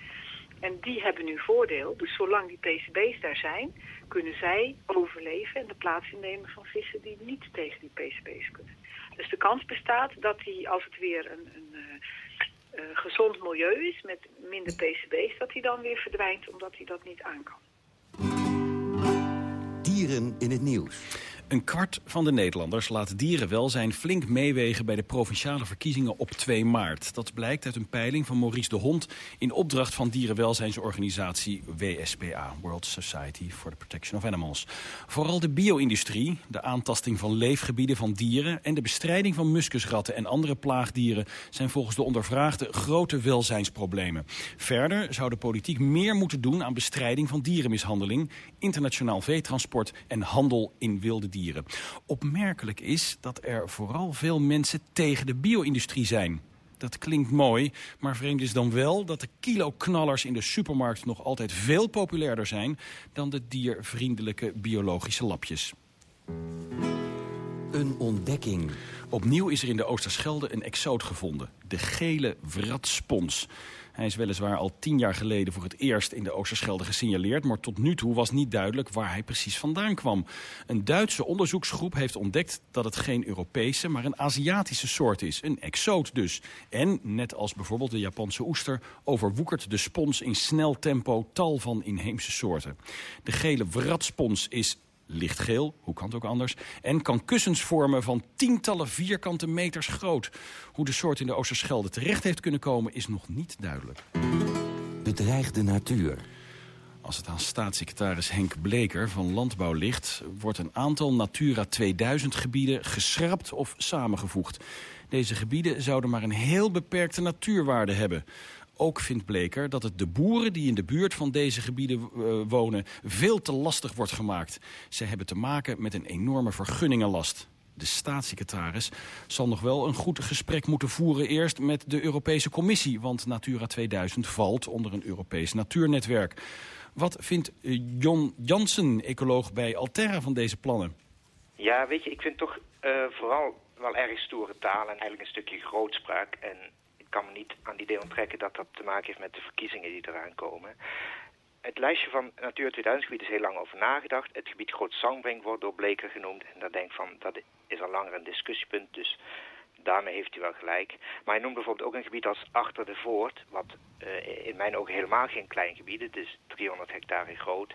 En die hebben nu voordeel. Dus zolang die PCB's daar zijn, kunnen zij overleven en de plaats innemen van vissen die niet tegen die PCB's kunnen. De kans bestaat dat die, als het weer een, een uh, uh, gezond milieu is met minder PCB's, dat die dan weer verdwijnt omdat hij dat niet aan kan. Dieren in het nieuws. Een kwart van de Nederlanders laat dierenwelzijn flink meewegen... bij de provinciale verkiezingen op 2 maart. Dat blijkt uit een peiling van Maurice de Hond... in opdracht van dierenwelzijnsorganisatie WSPA... World Society for the Protection of Animals. Vooral de bio-industrie, de aantasting van leefgebieden van dieren... en de bestrijding van muskusratten en andere plaagdieren... zijn volgens de ondervraagden grote welzijnsproblemen. Verder zou de politiek meer moeten doen aan bestrijding van dierenmishandeling... internationaal veetransport en handel in wilde dieren dieren. Opmerkelijk is dat er vooral veel mensen tegen de bio-industrie zijn. Dat klinkt mooi, maar vreemd is dan wel dat de kiloknallers in de supermarkt nog altijd veel populairder zijn dan de diervriendelijke biologische lapjes. Een ontdekking. Opnieuw is er in de Oosterschelde een exoot gevonden. De gele wratspons. Hij is weliswaar al tien jaar geleden voor het eerst in de Oosterschelde gesignaleerd... maar tot nu toe was niet duidelijk waar hij precies vandaan kwam. Een Duitse onderzoeksgroep heeft ontdekt dat het geen Europese... maar een Aziatische soort is, een exoot dus. En, net als bijvoorbeeld de Japanse oester... overwoekert de spons in snel tempo tal van inheemse soorten. De gele wratspons is lichtgeel, hoe kan het ook anders... en kan kussens vormen van tientallen vierkante meters groot. Hoe de soort in de Oosterschelde terecht heeft kunnen komen is nog niet duidelijk. Bedreigde natuur. Als het aan staatssecretaris Henk Bleker van Landbouw ligt... wordt een aantal Natura 2000 gebieden geschrapt of samengevoegd. Deze gebieden zouden maar een heel beperkte natuurwaarde hebben... Ook vindt Bleker dat het de boeren die in de buurt van deze gebieden uh, wonen... veel te lastig wordt gemaakt. Ze hebben te maken met een enorme vergunningenlast. De staatssecretaris zal nog wel een goed gesprek moeten voeren eerst met de Europese Commissie. Want Natura 2000 valt onder een Europees natuurnetwerk. Wat vindt Jon Jansen, ecoloog bij Alterra, van deze plannen? Ja, weet je, ik vind toch uh, vooral wel erg stoere taal en eigenlijk een stukje grootspraak. En kan me niet aan die idee onttrekken dat dat te maken heeft met de verkiezingen die eraan komen. Het lijstje van Natuur 2000 gebied is heel lang over nagedacht. Het gebied Groot Zangbrink wordt door Bleker genoemd. En daar denk ik van, dat is al langer een discussiepunt. Dus daarmee heeft hij wel gelijk. Maar hij noemt bijvoorbeeld ook een gebied als Achter de Voort. Wat uh, in mijn ogen helemaal geen klein gebied is. Het is 300 hectare groot.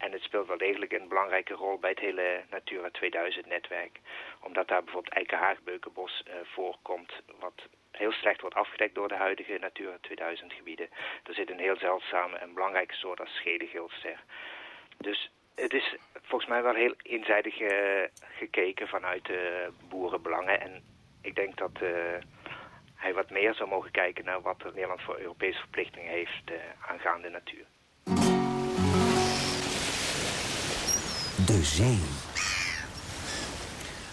En het speelt wel degelijk een belangrijke rol bij het hele Natura 2000-netwerk. Omdat daar bijvoorbeeld eikenhaagbeukenbos uh, voorkomt... wat heel slecht wordt afgedekt door de huidige Natura 2000 gebieden. Er zit een heel zeldzame en belangrijke soort als schedegilster. Dus het is volgens mij wel heel eenzijdig uh, gekeken vanuit de uh, boerenbelangen. En ik denk dat hij wat meer zou mogen kijken naar wat Nederland voor Europese verplichtingen heeft aangaande natuur. De zee.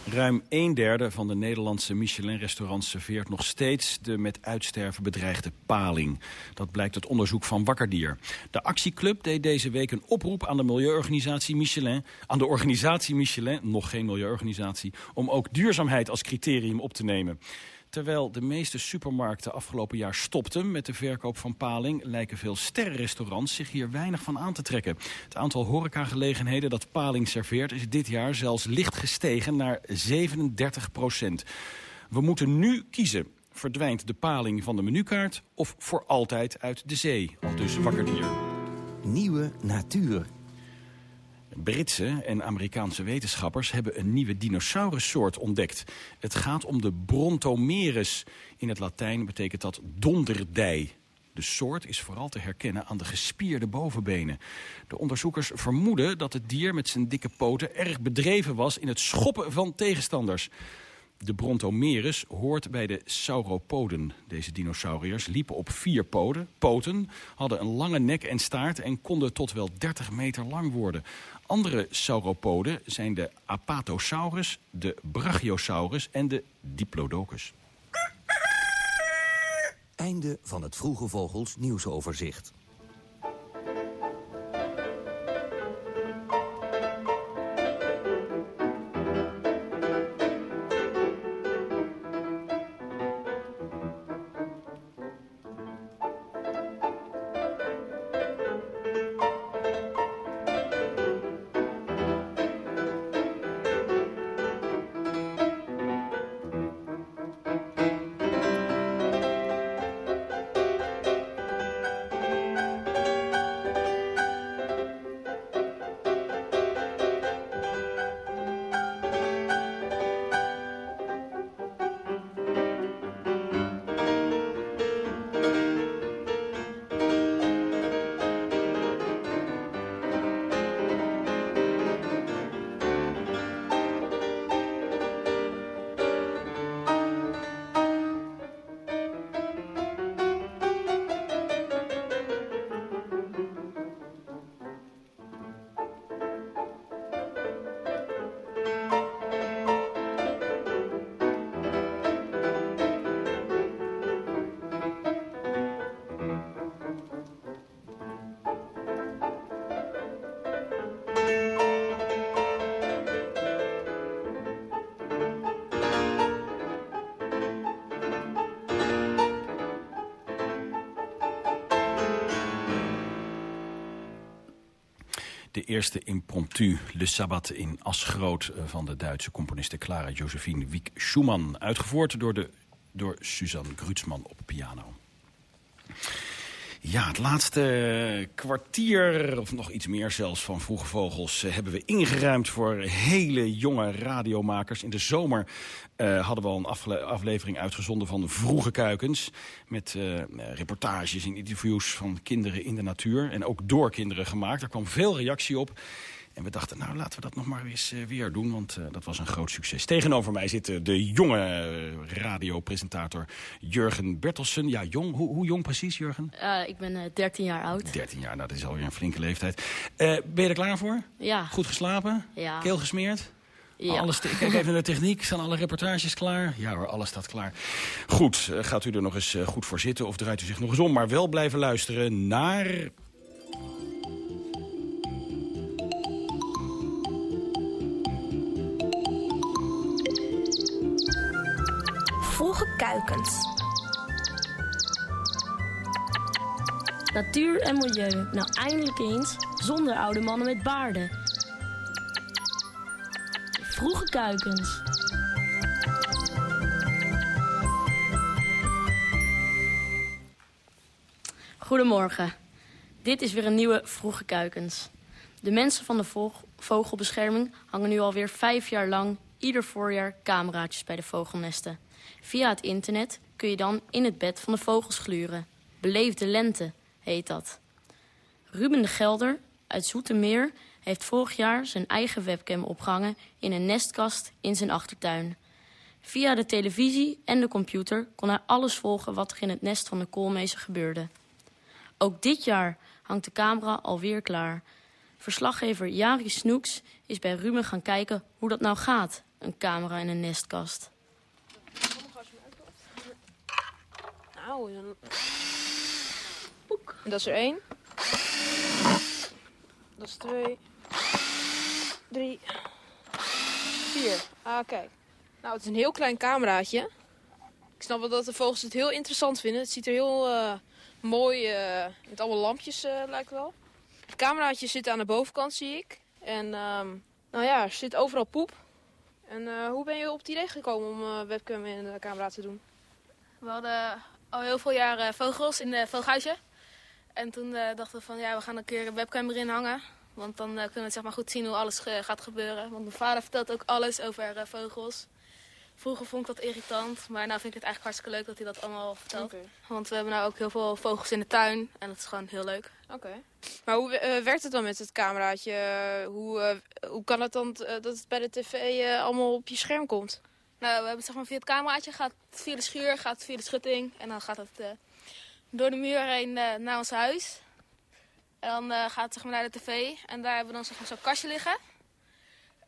Ruim een derde van de Nederlandse Michelin-restaurants serveert nog steeds de met uitsterven bedreigde paling. Dat blijkt uit onderzoek van Wakkerdier. De actieclub deed deze week een oproep aan de milieuorganisatie Michelin, aan de organisatie Michelin, nog geen milieuorganisatie, om ook duurzaamheid als criterium op te nemen. Terwijl de meeste supermarkten afgelopen jaar stopten met de verkoop van paling... lijken veel sterrenrestaurants zich hier weinig van aan te trekken. Het aantal horecagelegenheden dat paling serveert... is dit jaar zelfs licht gestegen naar 37 procent. We moeten nu kiezen. Verdwijnt de paling van de menukaart of voor altijd uit de zee? Al dus wakker dier. Nieuwe natuur. Britse en Amerikaanse wetenschappers hebben een nieuwe dinosaurussoort ontdekt. Het gaat om de Brontomerus. In het Latijn betekent dat donderdij. De soort is vooral te herkennen aan de gespierde bovenbenen. De onderzoekers vermoeden dat het dier met zijn dikke poten erg bedreven was in het schoppen van tegenstanders. De Brontomerus hoort bij de sauropoden. Deze dinosauriërs liepen op vier poten, poten, hadden een lange nek en staart en konden tot wel 30 meter lang worden. Andere sauropoden zijn de Apatosaurus, de Brachiosaurus en de Diplodocus. Einde van het Vroege Vogels nieuwsoverzicht. Eerste impromptu Le Sabbat in Asgroot eh, van de Duitse componiste Clara Josephine Wieck Schumann. Uitgevoerd door, de, door Suzanne Grutsman op. Ja, het laatste kwartier, of nog iets meer zelfs, van Vroege Vogels... Eh, hebben we ingeruimd voor hele jonge radiomakers. In de zomer uh, hadden we al een aflevering uitgezonden van Vroege Kuikens... met reportages en interviews van kinderen in de natuur... en ook door kinderen gemaakt. Er kwam veel reactie op. En we dachten, nou, laten we dat nog maar eens uh, weer doen, want uh, dat was een groot succes. Tegenover mij zit uh, de jonge radiopresentator Jurgen Bertelsen. Ja, jong. Hoe, hoe jong precies, Jurgen? ik ben 13 jaar oud. 13 jaar, nou, dat is alweer een flinke leeftijd. ben je er klaar voor? Ja. Goed geslapen? Ja. Keel gesmeerd? Ja. Alles kijk even naar de techniek. Zijn alle reportages klaar? Ja hoor, alles staat klaar. Goed, gaat u er nog eens goed voor zitten of draait u zich nog eens om. Maar wel blijven luisteren naar... kuikens. Natuur en milieu. Nou eindelijk eens zonder oude mannen met baarden. Vroege kuikens. Goedemorgen. Dit is weer een nieuwe Vroege Kuikens. De mensen van de vogelbescherming hangen nu alweer vijf jaar lang ieder voorjaar cameraatjes bij de vogelnesten. Via het internet kun je dan in het bed van de vogels gluren. Beleefde lente heet dat. Ruben de Gelder uit Zoetermeer heeft vorig jaar zijn eigen webcam opgehangen in een nestkast in zijn achtertuin. Via de televisie en de computer kon hij alles volgen wat er in het nest van de koolmezen gebeurde. Ook dit jaar hangt de camera alweer klaar. Verslaggever Jari Snoeks is bij Ruben gaan kijken hoe dat nou gaat, een camera in een nestkast. En dat is er één. Dat is twee. Drie. Vier. Ah, kijk. Nou, het is een heel klein cameraatje. Ik snap wel dat de vogels het heel interessant vinden. Het ziet er heel eh, mooi, uh, met allemaal lampjes uh, lijkt wel. Het cameraatje zit aan de bovenkant, zie ik. En um, nou ja, er zit overal poep. En hoe ben je op het idee gekomen om webcam in de camera te doen? We hadden al heel veel jaar vogels in de vogelhuisje. En toen dachten we van ja, we gaan een keer een webcam erin hangen. Want dan kunnen we zeg maar, goed zien hoe alles gaat gebeuren. Want mijn vader vertelt ook alles over vogels. Vroeger vond ik dat irritant, maar nu vind ik het eigenlijk hartstikke leuk dat hij dat allemaal vertelt. Okay. Want we hebben nou ook heel veel vogels in de tuin en dat is gewoon heel leuk. Oké. Maar hoe uh, werkt het dan met het cameraatje? hoe, uh, hoe kan het dan dat het bij de tv allemaal op je scherm komt? Nou, we hebben zeg maar via het cameraatje, gaat het via de schuur, gaat het via de schutting en dan gaat het door de muur heen naar ons huis. En dan gaat het zeg maar naar de tv en daar hebben we dan zeg maar zo'n kastje liggen.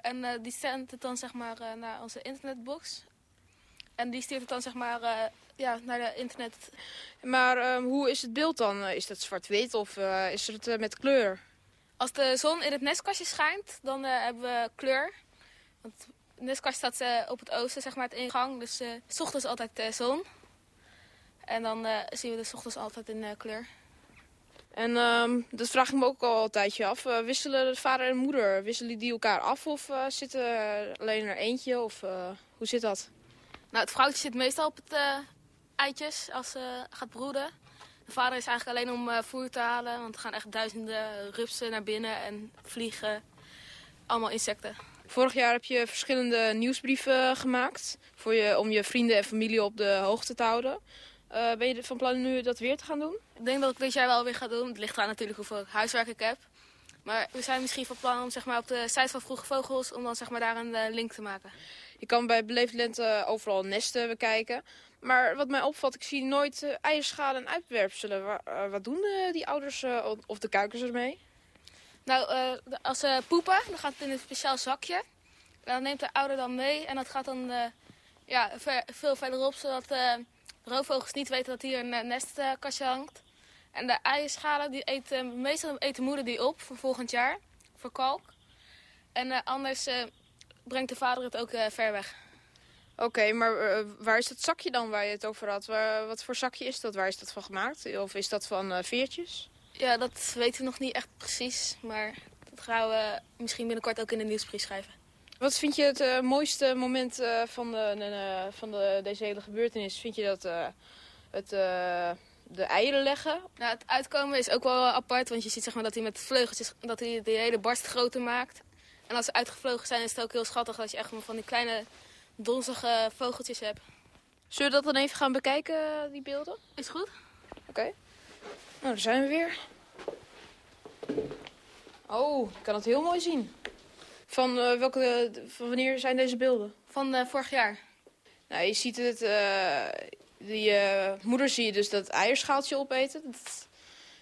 En die zendt het dan zeg maar naar onze internetbox. En die stuurt het dan zeg maar ja, naar de internet. Maar hoe is het beeld dan? Is dat zwart-wit of is het met kleur? Als de zon in het nestkastje schijnt, dan hebben we kleur. Want het nestkastje staat op het oosten, zeg maar, het ingang. Dus s ochtends altijd zon. En dan zien we de ochtends altijd in kleur. En um, dat vraag ik me ook al een tijdje af. Uh, wisselen de vader en moeder, wisselen die elkaar af of uh, zitten alleen er eentje? Of uh, hoe zit dat? Nou, het vrouwtje zit meestal op het eitjes als ze gaat broeden. De vader is eigenlijk alleen om voer te halen, want er gaan echt duizenden rupsen naar binnen en vliegen. Allemaal insecten. Vorig jaar heb je verschillende nieuwsbrieven gemaakt voor je, om je vrienden en familie op de hoogte te houden. Uh, ben je van plan nu dat weer te gaan doen? Ik denk dat ik dit jaar wel weer ga doen. Het ligt aan natuurlijk hoeveel huiswerk ik heb. Maar we zijn misschien van plan om zeg maar, op de site van Vroege Vogels... om dan zeg maar, daar een uh, link te maken. Je kan bij Beleefd Lente overal nesten bekijken. Maar wat mij opvalt, ik zie nooit uh, eierschalen en uitwerpselen. Wat doen die ouders of de kuikens ermee? Nou, als ze poepen, dan gaat het in een speciaal zakje. En dan neemt de ouder dan mee. En dat gaat dan ja, ver, veel verderop, zodat roofvogels niet weten dat hier een nestkastje hangt. En de eierschalen, die eten, meestal eten moeder die op voor volgend jaar, voor kalk. En anders brengt de vader het ook ver weg. Oké, maar waar is dat zakje dan waar je het over had? Wat voor zakje is dat? Waar is dat van gemaakt? Of is dat van veertjes? Ja, dat weten we nog niet echt precies. Maar dat gaan we misschien binnenkort ook in de nieuwsbrief schrijven. Wat vind je het uh, mooiste moment uh, van, de, uh, van de, deze hele gebeurtenis? Vind je dat het, de eieren leggen? Nou, het uitkomen is ook wel apart, want je ziet zeg maar, dat hij met vleugeltjes dat hij de hele barst groter maakt. En als ze uitgevlogen zijn is het ook heel schattig dat je echt van die kleine donzige vogeltjes hebt. Zullen we dat dan even gaan bekijken, die beelden? Is goed. Oké. Okay. Nou, daar zijn we weer. Oh, ik kan het heel mooi zien. Van, uh, welke, van wanneer zijn deze beelden? Van uh, vorig jaar. Nou, je ziet het, uh, die moeder zie je dus dat eierschaaltje opeten. Dat,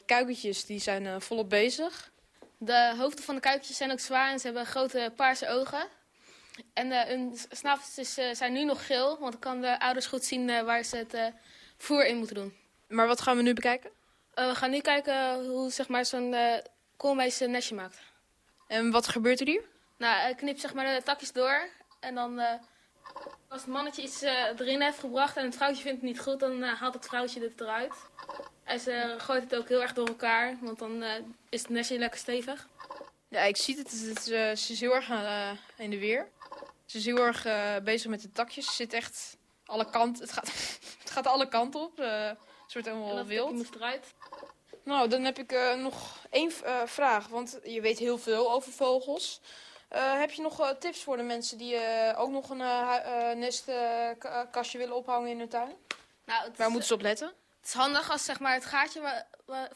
kuikentjes die zijn volop bezig. De hoofden van de kuikentjes zijn ook zwaar en ze hebben grote paarse ogen. En hun snaveltjes zijn nu nog geel, want dan kan de ouders goed zien waar ze het voer in moeten doen. Maar wat gaan we nu bekijken? We gaan nu kijken hoe zeg maar, zo'n koolmees een nestje maakt. En wat gebeurt er hier? Nou, hij knipt zeg maar de takjes door. En dan, uh, als het mannetje iets erin heeft gebracht en het vrouwtje vindt het niet goed, dan haalt het vrouwtje het eruit. En ze gooit het ook heel erg door elkaar, want dan is het nestje lekker stevig. Ja, ik zie het. ze is heel erg in de weer. Ze is heel erg bezig met de takjes. Ze zit echt alle kanten. Het gaat, het gaat alle kanten op. wordt helemaal wild. Nou, dan heb ik nog één vraag. Want je weet heel veel over vogels. Uh, heb je nog tips voor de mensen die ook nog een nestkastje willen ophangen in hun tuin? Nou, Waar moeten ze op letten? Het is handig als zeg maar, het gaatje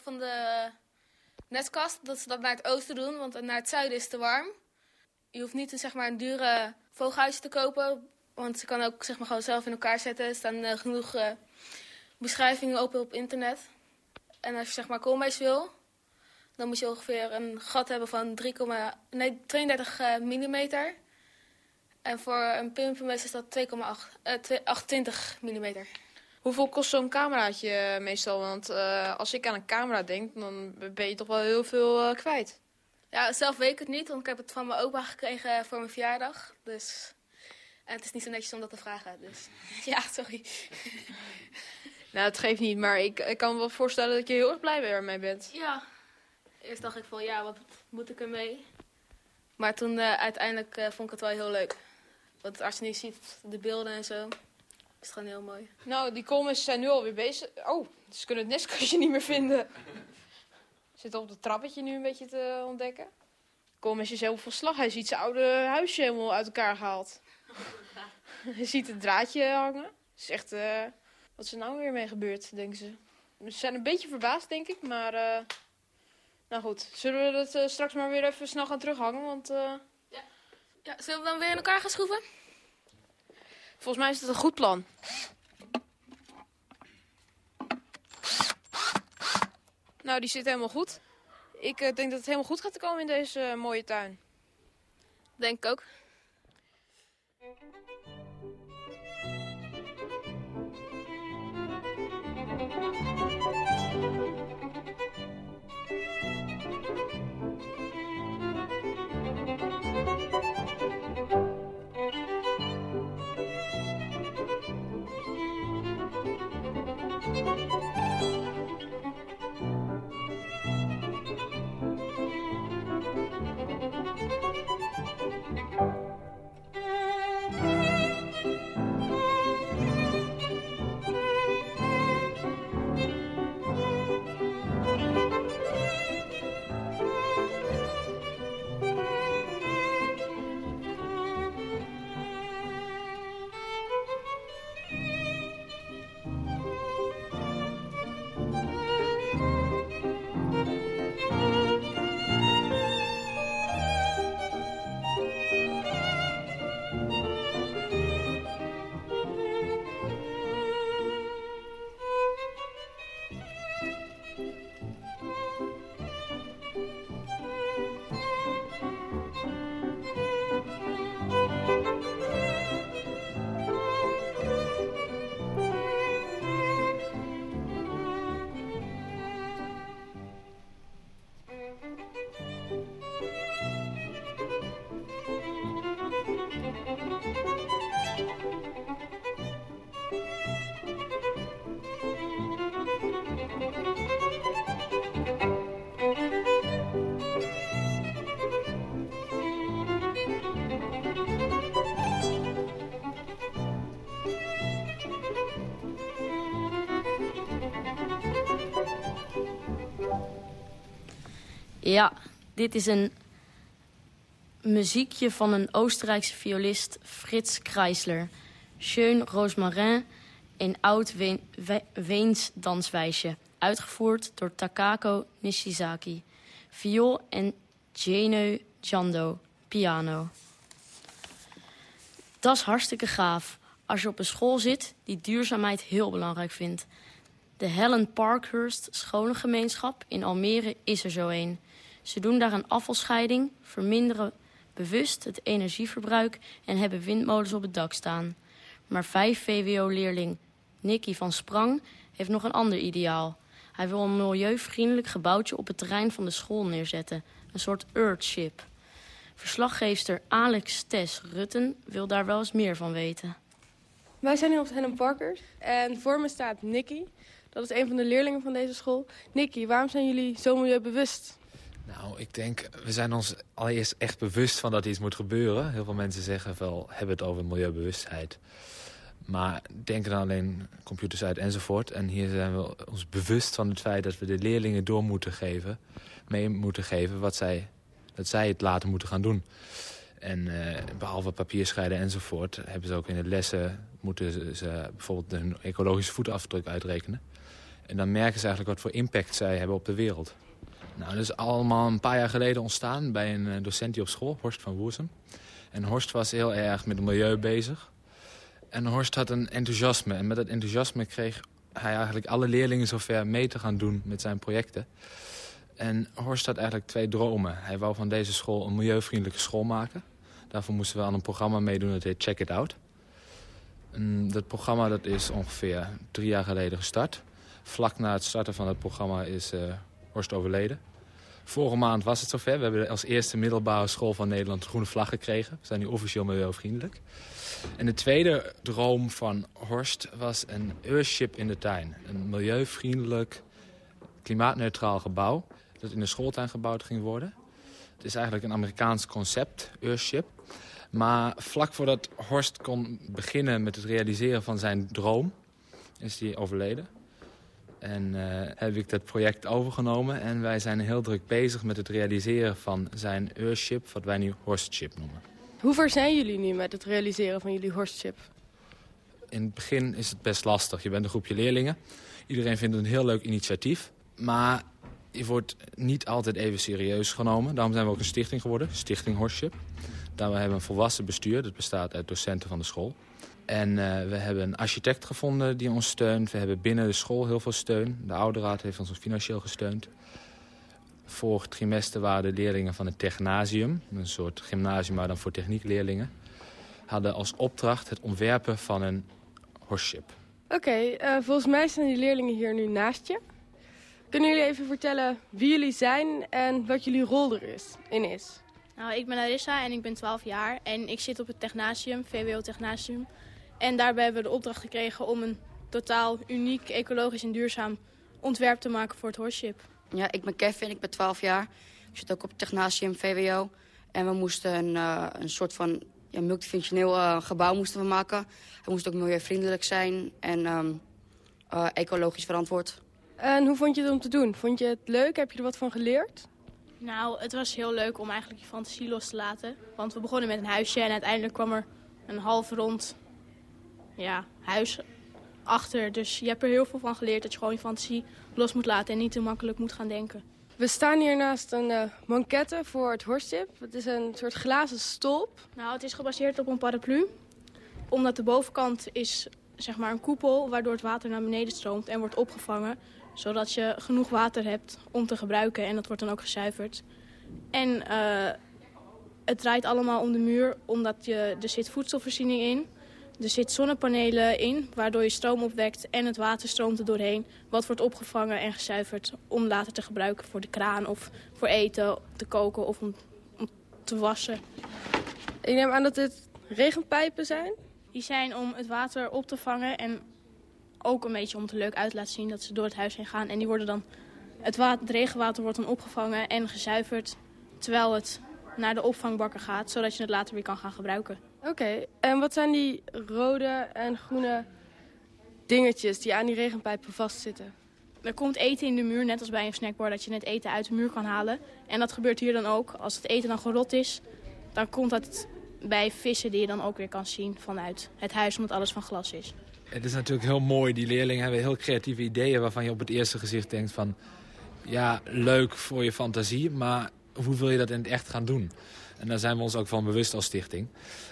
van de nestkast, dat ze dat naar het oosten doen, want naar het zuiden is het te warm. Je hoeft niet een, zeg maar, een dure vogelhuisje te kopen, want ze kan ook zeg maar, gewoon zelf in elkaar zetten. Er staan genoeg beschrijvingen open op internet. En als je zeg maar koolmees wil, dan moet je ongeveer een gat hebben van 3, nee, 32 uh, mm. En voor een pimpermes is dat 2,28 uh, mm. Hoeveel kost zo'n cameraatje meestal? Want uh, als ik aan een camera denk, dan ben je toch wel heel veel uh, kwijt. Ja, zelf weet ik het niet, want ik heb het van mijn opa gekregen voor mijn verjaardag. Dus... En het is niet zo netjes om dat te vragen, dus ja, sorry. Nou, het geeft niet, maar ik, ik kan me wel voorstellen dat je heel erg blij ermee bent. Ja, eerst dacht ik van ja, wat moet ik ermee? Maar toen uh, uiteindelijk uh, vond ik het wel heel leuk. Want als je nu ziet de beelden en zo, is het gewoon heel mooi. Nou, die koolmessen zijn nu alweer bezig. Oh, ze kunnen het nestkastje niet meer vinden. Zit op het trappetje nu een beetje te ontdekken. Koolmees is heel veel slag. Hij ziet zijn oude huisje helemaal uit elkaar gehaald. Hij ziet het draadje hangen. Het is echt... Uh, wat is er nou weer mee gebeurd, denken ze. Ze zijn een beetje verbaasd, denk ik. Maar, uh, nou goed. Zullen we dat uh, straks maar weer even snel gaan terughangen? Want, uh... ja. ja. Zullen we dan weer in elkaar gaan schroeven? Volgens mij is het een goed plan. Nou, die zit helemaal goed. Ik denk dat het helemaal goed gaat komen in deze mooie tuin. Denk ik ook. Ja, dit is een muziekje van een Oostenrijkse violist Frits Kreisler. Schön Rosmarin, een oud Weens danswijsje. Uitgevoerd door Takako Nishizaki. Viool en Geno Jando, piano. Dat is hartstikke gaaf als je op een school zit die duurzaamheid heel belangrijk vindt. De Helen Parkhurst Scholengemeenschap in Almere is er zo een. Ze doen daar een afvalscheiding, verminderen bewust het energieverbruik en hebben windmolens op het dak staan. Maar vijf VWO-leerling Nicky van Sprang heeft nog een ander ideaal. Hij wil een milieuvriendelijk gebouwtje op het terrein van de school neerzetten. Een soort Earthship. Verslaggeefster Alex Tess Rutten wil daar wel eens meer van weten. Wij zijn hier op Helen Parkers en voor me staat Nicky. Dat is een van de leerlingen van deze school. Nicky, waarom zijn jullie zo milieubewust? Nou, ik denk, we zijn ons allereerst echt bewust van dat iets moet gebeuren. Heel veel mensen zeggen wel, hebben het over milieubewustheid. Maar denken dan alleen computers uit enzovoort. En hier zijn we ons bewust van het feit dat we de leerlingen door moeten geven... mee moeten geven wat zij, dat zij het later moeten gaan doen. En eh, behalve papier scheiden enzovoort... hebben ze ook in de lessen... moeten ze bijvoorbeeld hun ecologische voetafdruk uitrekenen. En dan merken ze eigenlijk wat voor impact zij hebben op de wereld. Nou, dat is allemaal een paar jaar geleden ontstaan bij een eh, docent die op school, Horst van Woersum. En Horst was heel erg met het milieu bezig. En Horst had een enthousiasme. En met dat enthousiasme kreeg hij eigenlijk alle leerlingen zover mee te gaan doen met zijn projecten. En Horst had eigenlijk twee dromen. Hij wou van deze school een milieuvriendelijke school maken. Daarvoor moesten we aan een programma meedoen, dat heet Check It Out. Dat programma dat is ongeveer drie jaar geleden gestart. Vlak na het starten van het programma is uh, Horst overleden Vorige maand was het zover. We hebben als eerste middelbare school van Nederland de groene vlag gekregen. We zijn nu officieel milieuvriendelijk. En de tweede droom van Horst was een Earthship in de tuin. Een milieuvriendelijk, klimaatneutraal gebouw dat in de schooltuin gebouwd ging worden. Het is eigenlijk een Amerikaans concept, Earthship. Maar vlak voordat Horst kon beginnen met het realiseren van zijn droom... is hij overleden. En uh, heb ik dat project overgenomen. En wij zijn heel druk bezig met het realiseren van zijn Earthship... wat wij nu Horstship noemen. Hoe ver zijn jullie nu met het realiseren van jullie Horstship? In het begin is het best lastig. Je bent een groepje leerlingen. Iedereen vindt het een heel leuk initiatief. Maar je wordt niet altijd even serieus genomen. Daarom zijn we ook een stichting geworden, Stichting Horstship. Daar we hebben een volwassen bestuur, dat bestaat uit docenten van de school. En uh, we hebben een architect gevonden die ons steunt. We hebben binnen de school heel veel steun. De ouderraad heeft ons financieel gesteund. Vorig trimester waren de leerlingen van het Technasium... een soort gymnasium, maar dan voor techniekleerlingen... hadden als opdracht het ontwerpen van een horship. Oké, okay, uh, volgens mij staan die leerlingen hier nu naast je. Kunnen jullie even vertellen wie jullie zijn en wat jullie rol er is, in is? Nou, ik ben Larissa en ik ben 12 jaar en ik zit op het Technasium, VWO Technasium. En daarbij hebben we de opdracht gekregen om een totaal uniek, ecologisch en duurzaam ontwerp te maken voor het horship. Ja, ik ben Kevin, ik ben 12 jaar. Ik zit ook op het Technasium, VWO. En we moesten een, uh, een soort van ja, multifunctioneel uh, gebouw moesten we maken. Het moest ook milieuvriendelijk zijn en um, uh, ecologisch verantwoord. En hoe vond je het om te doen? Vond je het leuk? Heb je er wat van geleerd? Nou, het was heel leuk om eigenlijk je fantasie los te laten. Want we begonnen met een huisje en uiteindelijk kwam er een half rond ja, huis achter. Dus je hebt er heel veel van geleerd dat je gewoon je fantasie los moet laten en niet te makkelijk moet gaan denken. We staan hier naast een uh, manquette voor het horstip. Het is een soort glazen stolp. Nou, het is gebaseerd op een paraplu. Omdat de bovenkant is zeg maar een koepel waardoor het water naar beneden stroomt en wordt opgevangen zodat je genoeg water hebt om te gebruiken en dat wordt dan ook gezuiverd. En uh, het draait allemaal om de muur omdat je, er zit voedselvoorziening in. Er zit zonnepanelen in waardoor je stroom opwekt en het water stroomt er doorheen. Wat wordt opgevangen en gezuiverd om later te gebruiken voor de kraan of voor eten, te koken of om, om te wassen. Ik neem aan dat dit regenpijpen zijn? Die zijn om het water op te vangen en ook een beetje om het er leuk uit te laten zien dat ze door het huis heen gaan. En die worden dan, het, water, het regenwater wordt dan opgevangen en gezuiverd terwijl het naar de opvangbakken gaat, zodat je het later weer kan gaan gebruiken. Oké, en wat zijn die rode en groene dingetjes die aan die regenpijpen vastzitten? Er komt eten in de muur, net als bij een snackbar, dat je het eten uit de muur kan halen. En dat gebeurt hier dan ook. Als het eten dan gerot is, dan komt dat bij vissen die je dan ook weer kan zien vanuit het huis, omdat alles van glas is. Het is natuurlijk heel mooi. Die leerlingen hebben heel creatieve ideeën waarvan je op het eerste gezicht denkt van... ja, leuk voor je fantasie, maar hoe wil je dat in het echt gaan doen? En daar zijn we ons ook van bewust als stichting.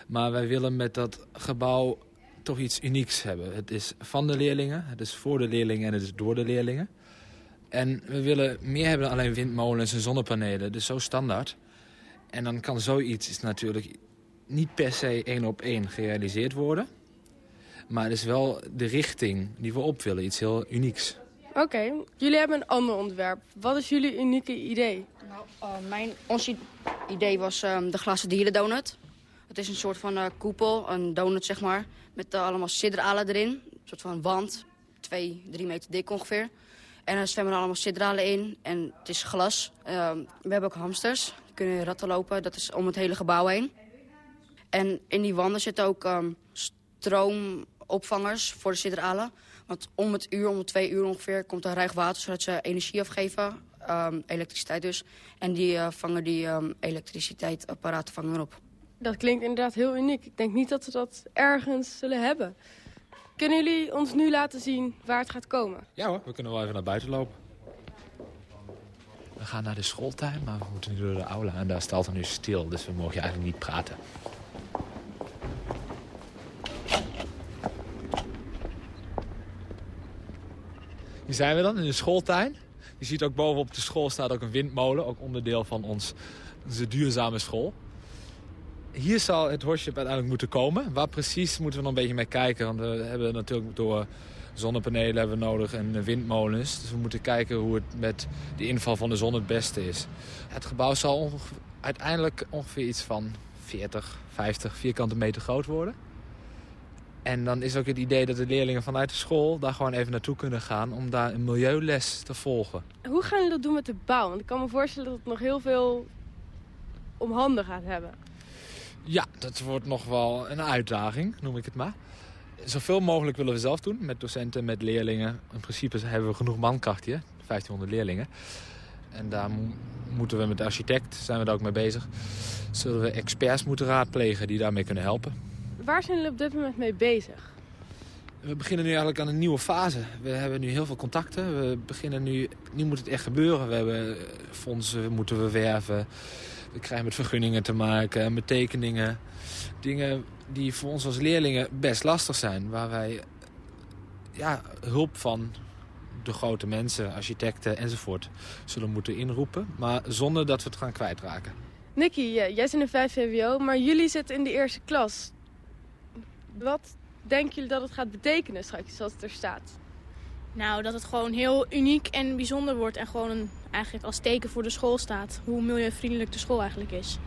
Maar wij willen met dat gebouw toch iets unieks hebben. Het is van de leerlingen, het is voor de leerlingen en het is door de leerlingen. En we willen meer hebben dan alleen windmolens en zonnepanelen. Dus zo standaard. En dan kan zoiets natuurlijk niet per se één op één gerealiseerd worden. Maar het is wel de richting die we op willen. Iets heel unieks. Oké, jullie hebben een ander ontwerp. Wat is jullie unieke idee? Nou, uh, mijn, ons idee was um, de glazen dierendonut. Het is een soort van uh, koepel, een donut zeg maar, met uh, allemaal sidralen erin. Een soort van wand, twee, drie meter dik ongeveer. En er zwemmen allemaal sidralen in en het is glas. Ehm, we hebben ook hamsters, die kunnen ratten lopen. Dat is om het hele gebouw heen. En in die wanden zit ook um, stroomopvangers voor de sidralen. Want om het uur, om de twee uur ongeveer, komt er rijg water... zodat ze energie afgeven, um, elektriciteit dus. En die uh, vangen die um, elektriciteitsapparaten vangen op. Dat klinkt inderdaad heel uniek. Ik denk niet dat ze dat ergens zullen hebben. Kunnen jullie ons nu laten zien waar het gaat komen? Ja hoor, we kunnen wel even naar buiten lopen. We gaan naar de schooltuin, maar we moeten nu door de aula. En daar staat er nu stil, dus we mogen eigenlijk niet praten. Hier zijn we dan, in de schooltuin. Je ziet ook bovenop de school staat ook een windmolen. Ook onderdeel van ons, onze duurzame school. Hier zal het worship uiteindelijk moeten komen. Waar precies moeten we nog een beetje mee kijken. Want we hebben natuurlijk door Zonnepanelen hebben we nodig en windmolens. Dus we moeten kijken hoe het met de inval van de zon het beste is. Het gebouw zal uiteindelijk ongeveer iets van 40, 50 vierkante meter groot worden. En dan is ook het idee dat de leerlingen vanuit de school daar gewoon even naartoe kunnen gaan... om daar een milieules te volgen. Hoe gaan jullie dat doen met de bouw? Want ik kan me voorstellen dat het nog heel veel om handen gaat hebben. Ja, dat wordt nog wel een uitdaging, noem ik het maar. Zoveel mogelijk willen we zelf doen, met docenten, met leerlingen. In principe hebben we genoeg mankracht hier, 1500 leerlingen. En daar moeten we met de architect, zijn we daar ook mee bezig... zullen we experts moeten raadplegen die daarmee kunnen helpen. Waar zijn jullie op dit moment mee bezig? We beginnen nu eigenlijk aan een nieuwe fase. We hebben nu heel veel contacten. We beginnen nu, nu moet het echt gebeuren. We hebben fondsen moeten we werven. We krijgen met vergunningen te maken, met tekeningen. Dingen die voor ons als leerlingen best lastig zijn. Waar wij ja, hulp van de grote mensen, architecten enzovoort zullen moeten inroepen. Maar zonder dat we het gaan kwijtraken. Nicky, jij zit in 5 VWO, maar jullie zitten in de eerste klas. Wat denken jullie dat het gaat betekenen straks, zoals het er staat? Nou, dat het gewoon heel uniek en bijzonder wordt en gewoon een, eigenlijk als teken voor de school staat. Hoe milieuvriendelijk de school eigenlijk is.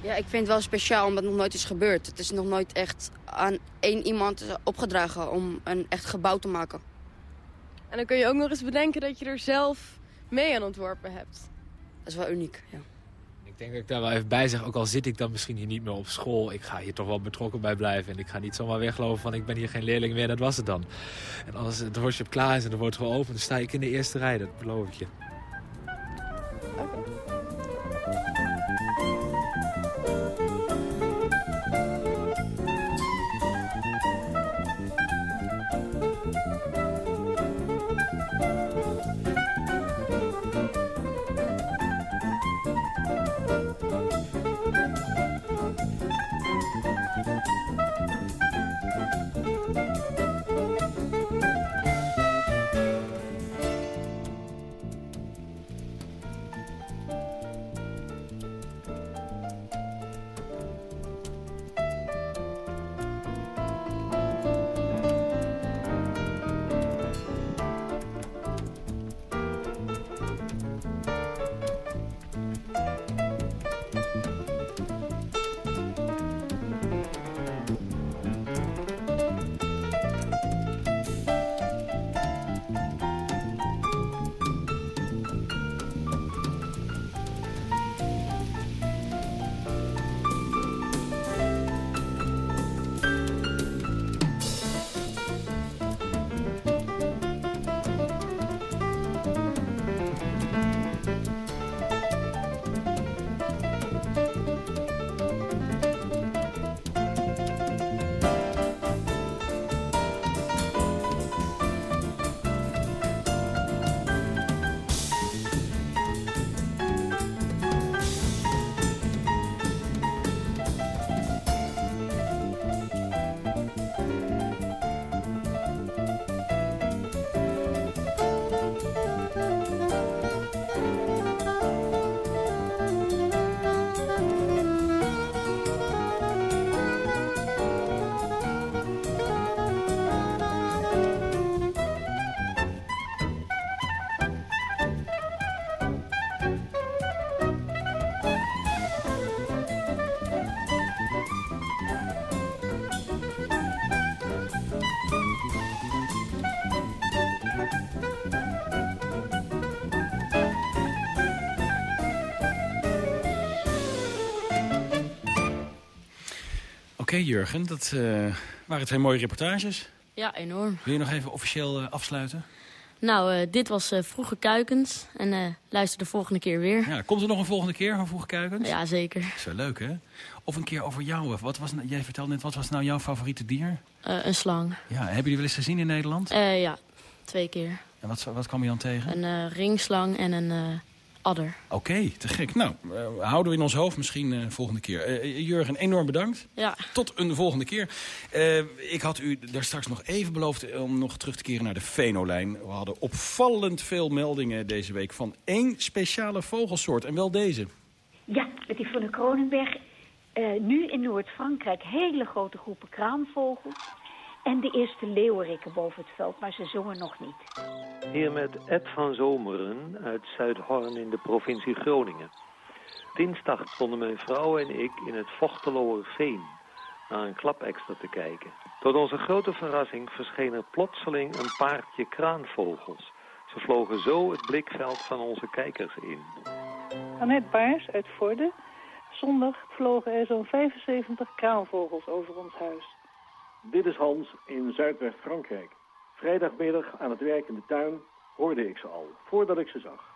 Ja, ik vind het wel speciaal omdat het nog nooit is gebeurd. Het is nog nooit echt aan één iemand opgedragen om een echt gebouw te maken. En dan kun je ook nog eens bedenken dat je er zelf mee aan ontworpen hebt. Dat is wel uniek, ja. Ik denk dat ik daar wel even bij zeg, ook al zit ik dan misschien hier niet meer op school. Ik ga hier toch wel betrokken bij blijven. En ik ga niet zomaar weglopen van ik ben hier geen leerling meer, dat was het dan. En als het workshop klaar is en er wordt geopend, dan sta ik in de eerste rij, dat beloof ik je. Música Oké, Jurgen, dat uh, waren twee mooie reportages. Ja, enorm. Wil je nog even officieel uh, afsluiten? Nou, uh, dit was Vroege Kuikens. En luister de volgende keer weer. Ja, komt er nog een volgende keer van Vroege Kuikens? Ja, zeker. Wel leuk, hè? Of een keer over jou. Wat was, jij vertelde net, wat was nou jouw favoriete dier? een slang. Ja, hebben jullie wel eens gezien in Nederland? ja, twee keer. En wat, wat kwam je dan tegen? Een ringslang en een adder. Oké, te gek. Nou, uh, houden we in ons hoofd misschien uh, volgende keer. Uh, Jurgen, enorm bedankt. Ja. Tot een volgende keer. ik had u daar straks nog even beloofd om nog terug te keren naar de Venolijn. We hadden opvallend veel meldingen deze week van één speciale vogelsoort. En wel deze. Ja, met die van de Kronenberg. nu in Noord-Frankrijk hele grote groepen kraanvogels. En de eerste leeuwerikken boven het veld, maar ze zongen nog niet. Hier met Ed van Zomeren uit Zuidhorn in de provincie Groningen. Dinsdag stonden mijn vrouw en ik in het Vochteloerveen naar een klapekster te kijken. Tot onze grote verrassing verscheen er plotseling een paardje kraanvogels. Ze vlogen zo het blikveld van onze kijkers in. Annette Baars uit Vorden. Zondag vlogen er zo'n 75 kraanvogels over ons huis. Dit is Hans in Zuidwest-Frankrijk. Vrijdagmiddag aan het werk in de tuin hoorde ik ze al, voordat ik ze zag.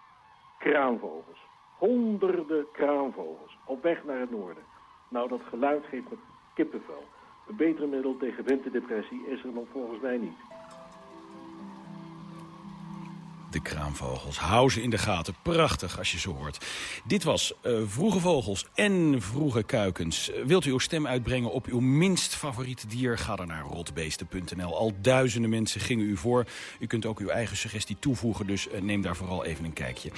Kraanvogels. Honderden kraanvogels op weg naar het noorden. Nou, dat geluid geeft me kippenvel. Een betere middel tegen winterdepressie is er nog volgens mij niet. De kraanvogels. Hou ze in de gaten. Prachtig als je ze hoort. Dit was uh, Vroege Vogels en Vroege Kuikens. Wilt u uw stem uitbrengen op uw minst favoriete dier? Ga dan naar rotbeesten.nl. Al duizenden mensen gingen u voor. U kunt ook uw eigen suggestie toevoegen, dus uh, neem daar vooral even een kijkje.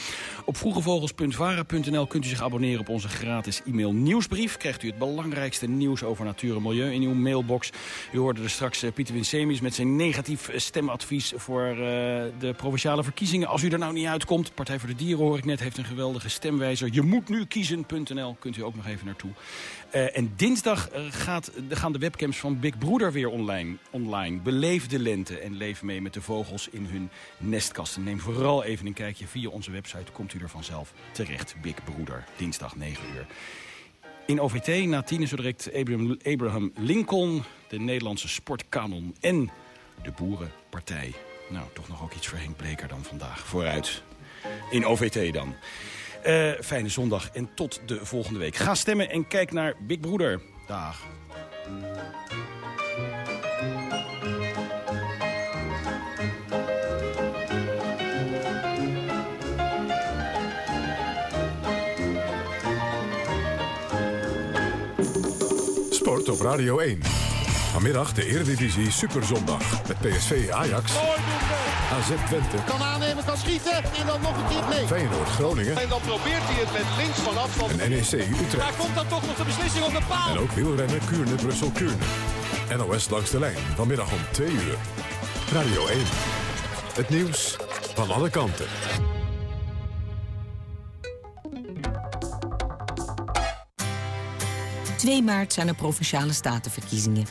Op vroegevogels.vara.nl kunt u zich abonneren op onze gratis e-mail nieuwsbrief. Krijgt u het belangrijkste nieuws over natuur en milieu in uw mailbox. U hoorde er straks Pieter Winsemis met zijn negatief stemadvies voor de provinciale verkiezingen als u er nou niet uitkomt, Partij voor de Dieren hoor ik net, heeft een geweldige stemwijzer. Je moet nu kiezen.nl, kunt u ook nog even naartoe. Uh, en dinsdag uh, gaat, gaan de webcams van Big Broeder weer online. online. Beleef de lente en leef mee met de vogels in hun nestkasten. Neem vooral even een kijkje via onze website, komt u er vanzelf terecht. Big Broeder, dinsdag 9 uur. In OVT, na tien is direct Abraham, Abraham Lincoln, de Nederlandse sportkanon en de Boerenpartij. Nou, toch nog ook iets voor Henk Bleker dan vandaag. Vooruit. In OVT dan. Uh, fijne zondag en tot de volgende week. Ga stemmen en kijk naar Big Broeder. Dag. Sport op Radio 1. Vanmiddag de Eredivisie Superzondag met PSV Ajax. AZ Twente. Kan aannemen, kan schieten en dan nog een keer mee. Feyenoord Groningen. En dan probeert hij het met links van afstand. En NEC Utrecht. Daar komt dan toch nog de beslissing op de paal. En ook wielrennen Kuurne Brussel Kuurne. NOS langs de lijn vanmiddag om 2 uur. Radio 1. Het nieuws van alle kanten. ...2 maart zijn er Provinciale Statenverkiezingen.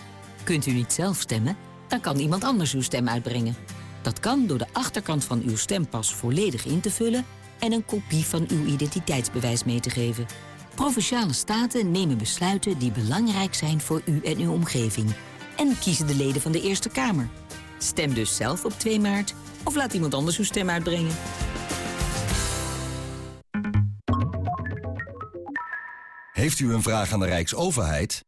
Kunt u niet zelf stemmen? Dan kan iemand anders uw stem uitbrengen. Dat kan door de achterkant van uw stempas volledig in te vullen... en een kopie van uw identiteitsbewijs mee te geven. Provinciale staten nemen besluiten die belangrijk zijn voor u en uw omgeving. En kiezen de leden van de Eerste Kamer. Stem dus zelf op 2 maart of laat iemand anders uw stem uitbrengen. Heeft u een vraag aan de Rijksoverheid?